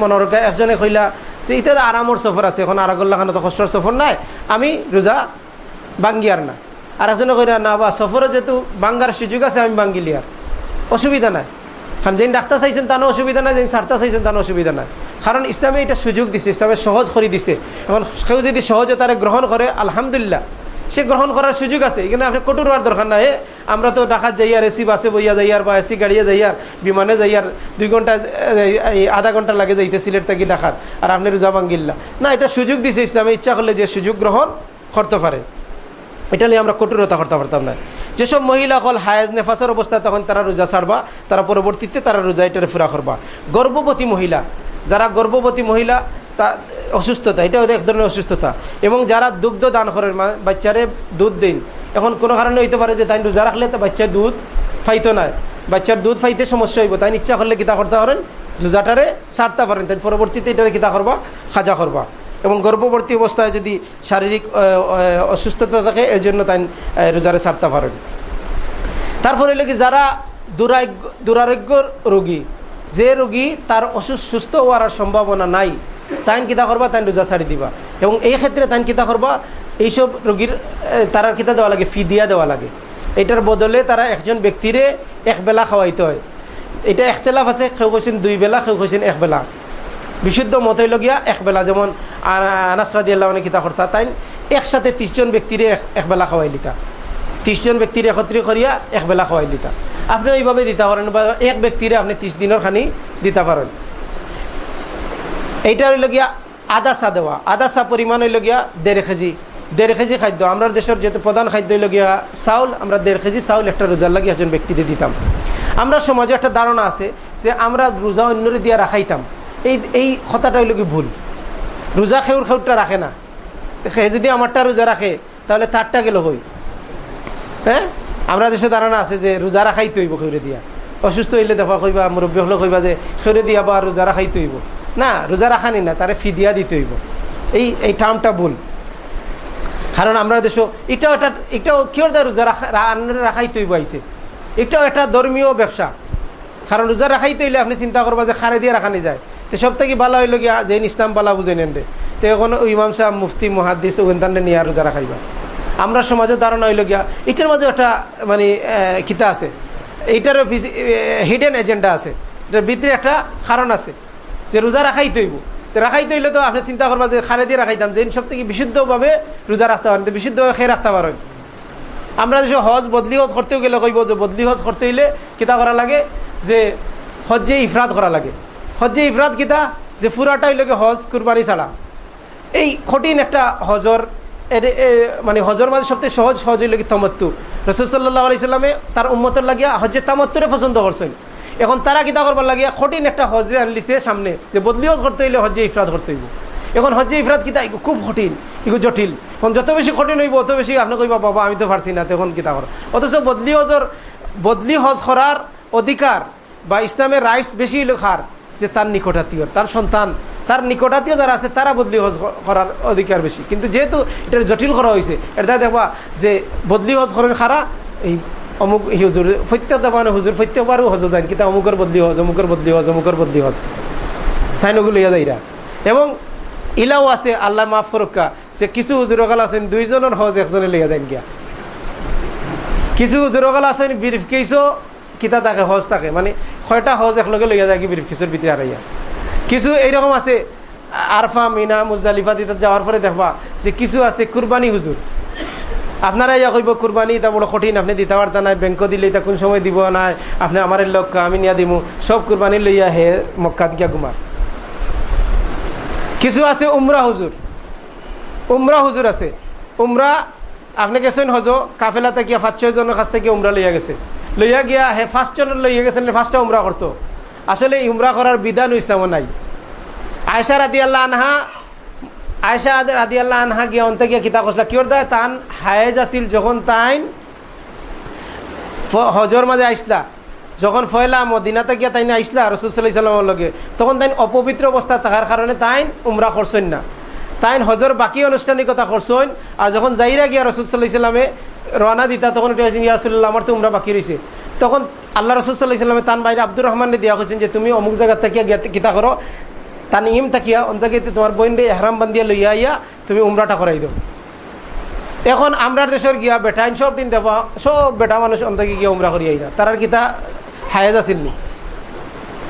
মনোরকা একজনে কইলা যে এটা আরামর সফর আছে, এখন আরাগল্লা খানে তো কষ্টর সফর নাই, আমি রোজা বাঙ্গিয়ার না। আর একজনে কইরা, না বা সফরও যেহেতু বাঙ্গার সুযোগ আছে, আমি বাঙ্গিলি আর অসুবিধা নাই। কারণ যেন ডাক্তার চাইছেন তারও অসুবিধা নাই যেন সারতা চাইছেন তারও অসুবিধা নাই। কারণ ইসলামে এটা সুযোগ দিছে, ইসলামে সহজ করে দিছে। এখন কেউ যদি সহজে সহজতারে গ্রহণ করে আলহামদুলিল্লাহ, সে গ্রহণ করার সুযোগ আছে। এখানে আপনি কটুর হওয়ার দরকার নাই। আমরা তো ঢাকাত যাইয়ার এসি বাসে বইয়া যাইয়ার বা এসি গাড়িয়ে যাইয়ার, বিমানে যাই যাইয়ার, দুই ঘণ্টা আধা ঘণ্টা লাগে যাইতে সিলেট থেকে ডাকাত, আর আপনি রোজা বাঙ্গিল্লা না, এটা সুযোগ দিছে ইসলামে, ইচ্ছা করলে যে সুযোগ গ্রহণ করতে পারে। এটা নিয়ে আমরা কঠোরতা করতে পারতাম না। যেসব মহিলা হল হায়াজ নেফাসের অবস্থা তখন তারা রোজা ছাড়বা, তারা পরবর্তীতে তারা রোজা এটারে ফুরা করবা। গর্ভবতী মহিলা, যারা গর্ভবতী মহিলা, তা অসুস্থতা, এটাও এক ধরনের অসুস্থতা। এবং যারা দুগ্ধ দান করেন বাচ্চারে দুধ দিন, এখন কোনো কারণে হইতে পারে যে তাই রোজা রাখলে তা বাচ্চার দুধ ফাইতো না। বাচ্চার দুধ ফাইতে সমস্যা হইব, তাই ইচ্ছা করলে কিতা করতে পারেন, রোজাটারে সারতে পারেন, তাই পরবর্তীতে এটারে কিতা করবা, খাজা করবা। এবং গর্ভবর্তী অবস্থায় যদি শারীরিক অসুস্থতা থাকে, এর জন্য তাই রোজারে সারতে পারেন। তারপরে কি, যারা দুরাগ্য দুরারোগ্য রোগী, যে রোগী তার অসুস্থ সুস্থ হওয়ার সম্ভাবনা নাই তাইন কিতা করবা তাইন রোজা ছাড়ি দিবা। এবং এই ক্ষেত্রে তাইন কিতা করবা, এইসব রোগীর তারা কিতা দেওয়া লাগে, ফি দিয়া দেওয়া লাগে। এটার বদলে তারা একজন ব্যক্তিরে একবেলা খাওয়াইতে হয়। এটা একতলাফ আছে, কেউ কৈছেন দুই বেলা, কেউ কৈছেন এক বেলা। বিশুদ্ধ মত হইল গিয়া একবেলা যেমন আনাসরাদি আল্লাহ মানে কিতা করতা তাই একসাথে ত্রিশজন ব্যক্তিরে একবেলা খাওয়াই লিতা। ত্রিশজন ব্যক্তির একত্রিত করিয়া একবেলা খাওয়াই লিতা। আপনি ওইভাবে দিতে পারেন, বা এক ব্যক্তিরে আপনি ত্রিশ দিনের খানি দিতে পারেন। এইটা হইল গিয়া আদা চা দেওয়া। আদা চা পরিমাণ হইল গিয়া দেড় কেজি। দেড় কেজি খাদ্য। আমরা দেশের যেহেতু প্রধান খাদ্য হইল গিয়া চাউল, আমরা দেড় কেজি চাউল একটা রোজার লাগিয়ে একজন ব্যক্তিতে দিতাম। আমরা সমাজে একটা ধারণা আছে যে আমরা রোজা অন্যরে দিয়া রাখাইতাম। এই এই কথাটা হইল কি ভুল? রোজা খেউর খেউরটা রাখে না। সে যদি আমারটা রোজা রাখে, তাহলে তারটা গেল হই হ্যাঁ? আমরা দেশে ধারণা আছে যে রোজা রাখাইতে হইব খেউরে দিয়া। অসুস্থ হইলে দেখা কইবা, মুরব্বী হলে কইবা যে খেউরে দিয়া বা রোজা রাখাইতে হইব। না, রোজা রাখানি না, তারে ফি দিয়া দিতে হইব। এই এই টার্মটা ভুল। কারণ আমরা দেশ এটাও একটা, এটাও কেউ রোজা রাখা রাখাইতে হইব আইসে এটাও একটা ধর্মীয় ব্যবসা। কারণ রোজা রাখাইতে হইলে আপনি চিন্তা করবা যে খারে দিয়ে রাখানি যায়। তো সব থেকে ভালো হইল গিয়া যে ইসলাম বালা বুঝে নেন রে। তো এখন ইমাম সাহেব, মুফতি মহাদিস ওখানে নিয়ে আর রোজা রাখাইবা। আমরা সমাজের ধারণা হইল গিয়া, এটার মাঝে একটা মানে কিতা আছে। এইটার হিডেন এজেন্ডা আছে। এটার ভিতরে একটা কারণ আছে। যে রোজা রাখাই তৈব তো রাখাই তৈলে তো আপনি চিন্তা করবা যে খারে দিয়ে রাখাইতাম যে সব থেকে বিশুদ্ধভাবে রোজা রাখতে পারেন। তো বিশুদ্ধভাবে খেয়ে রাখতে পারেন। আমরা যে হজ, বদলি হজ করতেও গেলে কইব যে বদলি হজ করতে হইলে কিতা করা লাগে? যে হজ্জে ইফরাদ করা লাগে। হজ্জে ইফরাদ কিতা যে ফুরাটা হইলকে হজ কুরবানি ছাড়া। এই কঠিন একটা হজর মানে হজর মাঝে সবথেকে সহজ সহজ হইল কি তমত্তু। রসুল্লাহ আলি সাল্লামে তার উম্মতের লাগিয়া হজ্জে তামত্তুরে পছন্দ করছেন। এখন তারা কিতা করবার লাগিয়া কঠিন একটা হজরে আনলিছে সামনে, যে বদলি হজ করতে হইলে হজ্জে ইফরাদ করতে হইব। এখন হজ্জে ইফরাদ কিতা খুব কঠিন ইগু জটিল। এখন যত বেশি কঠিন হইব, অত বেশি আপনি কইবা, বাবা, আমি তো পারছি না তখন কিতা কর। অথচ বদলি হজর, বদলি হজ করার অধিকার বা ইসলামের রাইটস বেশি লেখার যে তার নিকটাত্মীয় তার সন্তান, তার নিকটাত্মীয় যারা আছে, তারা বদলি হজ করার অধিকার বেশি। কিন্তু যেহেতু এটা জটিল করা হয়েছে এটা দেখবা যে বদলি হজ করেন খারা এই অমুক হুজুর ফত্যা দেবানো হুজুর ফত্যবারও হজ যায় কিন্তু অমুকের বদলি হজ, অমুকের বদলি হজ, অমুকের বদলি হজ। তাই নগুলো ইয়া যাইরা এবং ইলাও আছে, আল্লাহ মাফ ফরক্কা সে কিছু হুজুরকাল আছেন, দুইজনের হজ একজনে লইয়া দেন গিয়া। কিছু হুজুরকাল আছেন বিরিফ কেসও কিতা থাকে, হজ থাকে। মানে ছয়টা হজ একলগে লইয়া যায় বিরিফ কেসের ভিতরে আড়াইয়া কিছু এইরকম আছে আরফা মিনা, মুজদালিফা দিতে যাওয়ার পরে দেখবা যে কিছু আছে, কুরবানি হুজুর আপনারা ইয়া কইব, কুরবানি এটা বড় কঠিন, আপনি দিতে পারতা নাই ব্যাংক দিলে এটা কোন সময় দিব নাই, আপনি আমার লক্ষ্য আমি নিয়া দিমু, সব কুরবানি লইয়া হে মক্কাত দিয়া গুমা। কিছু আছে, উমরা হুজুর উমরা হুজুর আছে। উমরা, আপনি গেছেন হজ কাফেলা থেকে পাঁচ ছয় জনের কাছ থেকে উমরা লইয়া গেছে। লইয়া গিয়া হে ফার্স্ট জনের লইয়া গেছেন ফার্স্টটা উমরা করতো। আসলে উমরা করার বিধান ইসলামও নাই। আয়সা রাদি আল্লাহ আনহা আয়সা আদি আল্লাহ আনহা গিয়া অন্তে গিয়া কিতা কসলা কিয়র দেয় তান হায়েজ আসিল যখন তাইন হজর মাঝে আইসলা। যখন ফয়লা মদিনাতে গিয়া তাইন আইসলা রসুল্লাহ ইসলামের লগে। তখন তাইন অপবিত্র অবস্থা থাকার কারণে তাইন উমরা করছেন না। তাইন হজর বাকি আনুষ্ঠানিকতা করছেন আর যখন যাইরা গিয়া রসুল্লাহ ইসলামে রওনা দিতা, তখন এটা হয়েছে ইয়ারসুল্লাহ আমার তো উমরা বাকি রয়েছে তখন আল্লাহ রসুল্লাহ ইসলামে তান বাইরে আব্দুর রহমানে দেওয়া হয়েছেন যে, তুমি অমুক জায়গা থেকে গিয়া কিতা করো, তান ইম তাকিয়া অন্তাকে তোমার বইন দিয়ে এহরাম বান্ধিয়া লইয়া আইয়া তুমি উমরাটা করাই দাও। এখন আমরা দেশের গিয়া বেটা সব দিন দেবা, সব বেটা মানুষ অন্তাকে গিয়া উমরা করিয়া আইনা তার কিতা হায়াজ আসিল নি?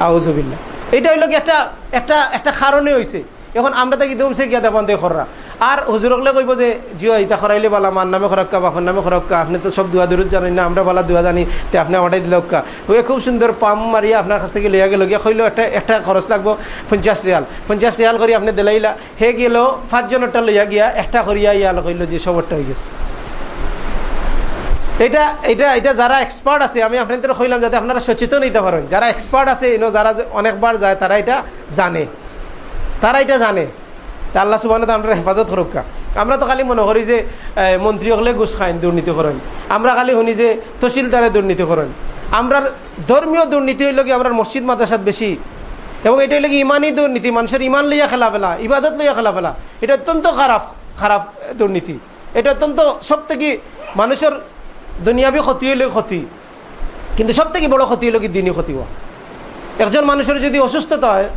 আউজবিল্লা এটা হইল কি একটা একটা একটা কারণে হয়েছে এখন আমরা তাকে দমছে গিয়া দেবান দিয়ে খররা। আর হুজুরকলে কইব যে, জিও, ইতা খরাইলে বালা মার নামে খরক্কা বাপর নামে খরক্কা, আপনি তো সব দুয়া দূরত জানেন না, আমরা বালা দুয়া জানি, তে আপনি আমাটাই দিলক্কা ওই খুব সুন্দর পাম মারিয়া আপনার কাছ থেকে লইয়া গেল, গিয়া কইলো, একটা একটা খরচ লাগবো, পঞ্চাশ রিয়াল। পঞ্চাশ রিয়াল করি আপনি দিলাইলা, হে গেল পাঁচজনেরটা লইয়া গিয়া, একটা করিয়া ইয়াল কইল যে সবরটা হয়ে গেছে। এটা এটা এটা যারা এক্সপার্ট আছে, আমি আপনাদের কইলাম যাতে আপনারা সচেতন হইতে পারেন। যারা এক্সপার্ট আছে যারা অনেকবার যায়, তারা এটা জানে। তারা এটা জানে। আল্লাহ সুবাহ আমরা হেফাজত সুরক্ষা আমরা তো খালি মনে করি যে মন্ত্রী হলে ঘুষ খাইন দুর্নীতি করেন। আমরা খালি শুনি যে, তহসিলদারে দুর্নীতি করেন। আমরা ধর্মীয় দুর্নীতি হইল কি আমরা মসজিদ, মাদ্রাসাত বেশি। এবং এটা হইলে কি ইমানই দুর্নীতি, মানুষের ইমান লইয়া খেলা ফেলা, ইবাদত লইয়া খেলা ফেলা। এটা অত্যন্ত খারাপ খারাপ দুর্নীতি। এটা অত্যন্ত সব থেকে মানুষের দুনিয়াবি ক্ষতি হইলে ক্ষতি। কিন্তু সব থেকে বড় ক্ষতি হইল কি দিনই ক্ষতি হওয়া। একজন মানুষের যদি অসুস্থতা হয়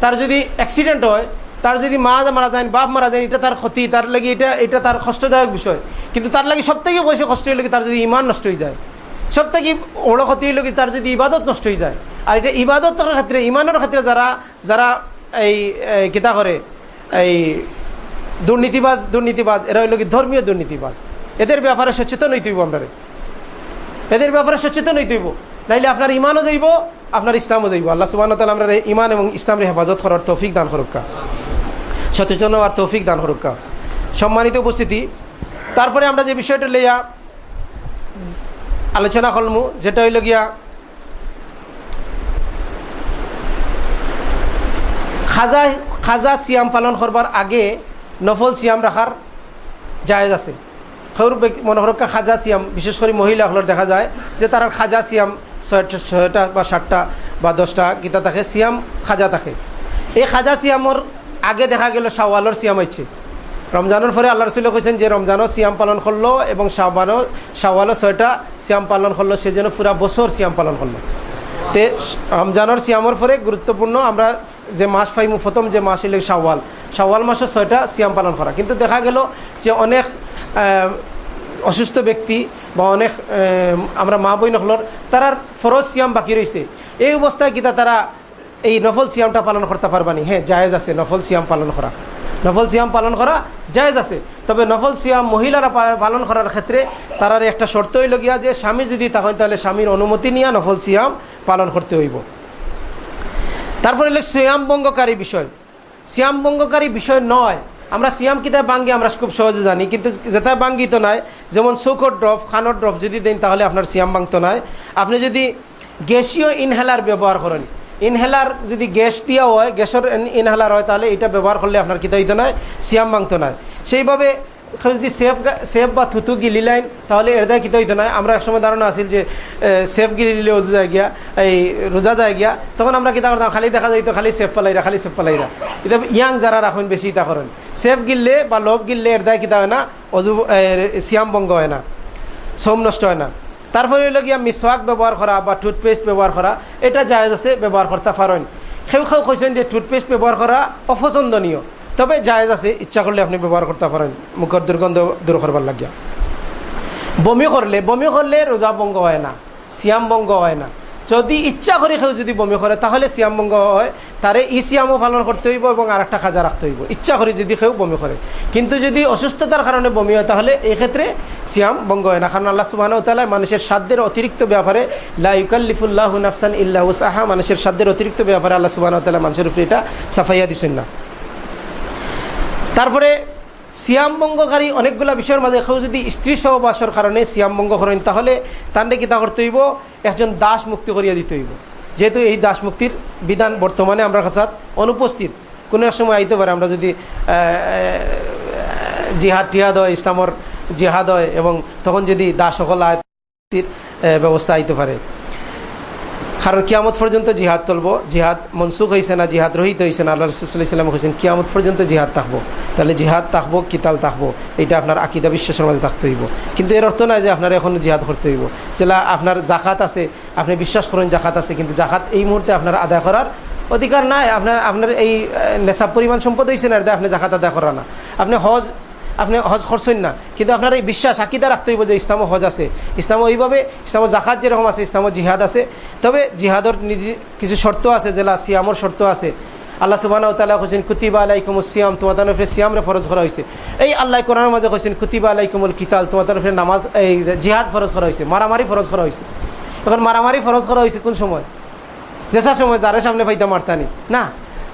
তার যদি অ্যাক্সিডেন্ট হয়, তার যদি মা মারা যায়, বাপ মারা যায়, এটা তার ক্ষতি, তার লাগে এটা এটা তার কষ্টদায়ক বিষয়। কিন্তু তার লাগে সব থেকে বয়সে কষ্ট হইলে তার যদি ইমান নষ্ট হয়ে যায়? সব থেকে বড় ক্ষতি হইল তার যদি ইবাদত নষ্ট হয়ে যায়? আর এটা ইবাদতের ক্ষেত্রে, ইমানের ক্ষেত্রে যারা যারা এই কিতা করে? এই দুর্নীতিবাজ দুর্নীতিবাজ, এরা হইল কি ধর্মীয় দুর্নীতিবাজ। এদের ব্যাপারে সচেতন হইতে হইব আমরা এদের ব্যাপারে সচেতন হইতে হইব নাইলে আপনার ইমানও যাইব আপনার ইসলামও যাইব আল্লাহ সুবাহ তালা আমরা ইমান এবং ইসলামের হেফাজত করার তৌফিক দান করুকা। সচেতন আর তৌফিক দান করুকা। সম্মানিত উপস্থিতি, তারপরে আমরা যে বিষয়টা লইয়া আলোচনা করলমু যেটা হইল গিয়া খাজা খাজা সিয়াম পালন করবার আগে নফল সিয়াম রাখার জায়েজ আছে। সৌর মনে হরক্কা খাজা সিয়াম, বিশেষ করে মহিলাগুলোর দেখা যায় যে তারা খাজা সিয়াম ছয়টা ছয়টা বা সাতটা বা দশটা গীতা থাকে, সিয়াম খাজা থাকে। এই খাজা সিয়ামর আগে দেখা গেল শাওয়ালর সিয়াম হচ্ছে রমজানের পরে আল্লাহ রসুল কৈছেন যে রমজানও সিয়াম পালন করল এবং শাহবানও শাওয়ালও ছয়টা সিয়াম পালন করল সে যেন পুরা বছর সিয়াম পালন করল। তে রমজানের সিয়ামর পরে গুরুত্বপূর্ণ আমরা যে মাস পাইমু, প্রথম যে মাস এলে শাওয়াল। শাওয়াল মাসে ছয়টা সিয়াম পালন করা। কিন্তু দেখা গেল যে অনেক অসুস্থ ব্যক্তি বা অনেক আমরা মা বই নকলর তারার ফরজ সিয়াম বাকি রয়েছে এই অবস্থায় কিতা তারা এই নফল সিয়ামটা পালন করতে পারবানি হ্যাঁ জায়েজ আছে, নফল সিয়াম পালন করা নফল সিয়াম পালন করা জায়েজ আছে। তবে নফল সিয়াম মহিলারা পালন করার ক্ষেত্রে তারার একটা শর্ত হইল গিয়া যে স্বামী যদি তখন তাহলে স্বামীর অনুমতি নিয়ে নফল সিয়াম পালন করতে হইব। তারপরে হলো সিয়াম ভঙ্গকারী বিষয়। সিয়াম ভঙ্গকারী বিষয় নয় আমরা সিয়াম কিতাব বাঙ্গি আমরা খুব সহজে জানি, কিন্তু যেটা তো নয় যেমন চৌকর ড্রফ খানোর ড্রফ যদি দেন, তাহলে আপনার সিয়াম বাংতো নাই। আপনি যদি গ্যাসীয় ইনহেলার ব্যবহার করেন, ইনহেলার যদি গ্যাস দিয়া হয়, গ্যাসের ইনহেলার হয়, তাহলে এটা ব্যবহার করলে আপনার কিতা হইতে নয় সিয়াম বাংতো নয় সেইভাবে যদি সেফ সেফ বা থুতু গিলি লাইন, তাহলে এর দায় কিতা হইতে নয় আমরা একসময় ধারণা আছিল যে সেফ গিলি দিলে ওজু যায় গিয়া, এই রোজা যায় গিয়া, তখন আমরা কিতা করতাম খালি দেখা যাইতো খালি সেফ পালাইরা, খালি সেফ পালাইরা। এটা ইয়াং যারা রাখুন বেশি ইতা করেন। সেফ গিললে বা লোভ গিললে এর দায় কিতা হয় না? অজু সিয়াম বঙ্গ হয় না। সোম নষ্ট হয় না। তারপরে হইল গিয়া মিসওয়াক ব্যবহার করা বা টুথপেস্ট ব্যবহার করা, এটা জায়েজ আছে ব্যবহার করতে পারেন সেও সেও কৈছেন যে, টুথপেস্ট ব্যবহার করা অপছন্দনীয়। তবে জায়েজ আছে, ইচ্ছা করলে আপনি ব্যবহার করতে পারেন। মুখের দুর্গন্ধ দূর করবার লাগিয়া। বমি করলে বমি করলে রোজা ভঙ্গ হয় না, সিয়াম ভঙ্গ হয় না। যদি ইচ্ছা করে কেউ যদি বমি করে, তাহলে সিয়াম ভঙ্গ হয়, তারে ই সিয়ামও পালন করতে হইব এবং আর একটা খাজা রাখতে হইব। ইচ্ছা করে যদি কেউ বমি করে। কিন্তু যদি অসুস্থতার কারণে বমি হয়, তাহলে এই ক্ষেত্রে সিয়াম ভঙ্গ হয় না। কারণ আল্লাহ সুবাহ তালা মানুষের সাধ্যের অতিরিক্ত ব্যাপারে লাইকাল্লিফুল্লাহ নাফসান ইল্লাহ সাহা মানুষের সাধ্যের অতিরিক্ত ব্যাপারে আল্লাহ সুবাহ তালা মানুষের উপরে এটা সাফাইয়া দিচ্ছেন না। তারপরে সিয়াম ভঙ্গকারী অনেকগুলা বিষয়ের মাঝে কেউ যদি স্ত্রী সহবাসের কারণে সিয়াম ভঙ্গ করেন, তাহলে তান্ডে কিতা করতে হইব? একজন দাস মুক্তি করিয়া দিতে হইব। যেহেতু এই দাস মুক্তির বিধান বর্তমানে আমরা কাছে অনুপস্থিত। কোনো এক সময় আইতে পারে, আমরা যদি জিহাদ, টিহাদ হয়, ইসলামর জিহাদ হয়, এবং তখন যদি দাস সকল আয়তির ব্যবস্থা আইতে পারে। কারণ কিয়ামত পর্যন্ত জিহাদ চলব। জিহাদ মনসুখ হয়েছে না, জিহাদ রহিত হয়েছে না, আল্লাহ রসুল্লাহিসাল্লাম হয়েছেন কিয়ামত পর্যন্ত জিহাদ থাকব। তাহলে জিহাদ থাকব কিতাল থাকব? এটা আপনার আকিদা বিশ্বাসের মাঝে থাকতে হইব। কিন্তু এর অর্থ নয় যে আপনার এখন জিহাদ করতে হইব। সেটা আপনার জাকাত আছে, আপনি বিশ্বাস করেন জাকাত আছে, কিন্তু জাকাত এই মুহূর্তে আপনার আদায় করার অধিকার নাই। আপনার আপনার এই নেশাব পরিমাণ সম্পদ হয়েছে না আপনি জাকাত আদায় করা না। আপনি হজ আপনি হজ করছেন না। কিন্তু আপনার এই বিশ্বাস আকিদা রাখতে হইব যে ইসলামও হজ আছে। ইসলামও ওইভাবে ইসলামও জাকাত যেরকম আছে, ইসলামও জিহাদ আছে। তবে জিহাদর কিছু শর্ত আছে, জেলা সিয়ামর শর্ত আছে। আল্লাহ সুবাহ তালা কৈছেন কুতিবা আলাইকুম সিয়াম তোমার তরফে সিয়ামরে ফরজ করা হয়েছে এই আল্লাহ কোরআনের মাঝে কৈছেন কুতিবা আলাইকুমুল কিতাল তোমার তরফে নামাজ এই জিহাদ ফরজ করা হয়েছে মারামারি ফরজ করা হয়েছে এখন মারামারি ফরজ করা হয়েছে কোন সময়? যেসা সময় যারে সামনে পাইতা মারতানি। না,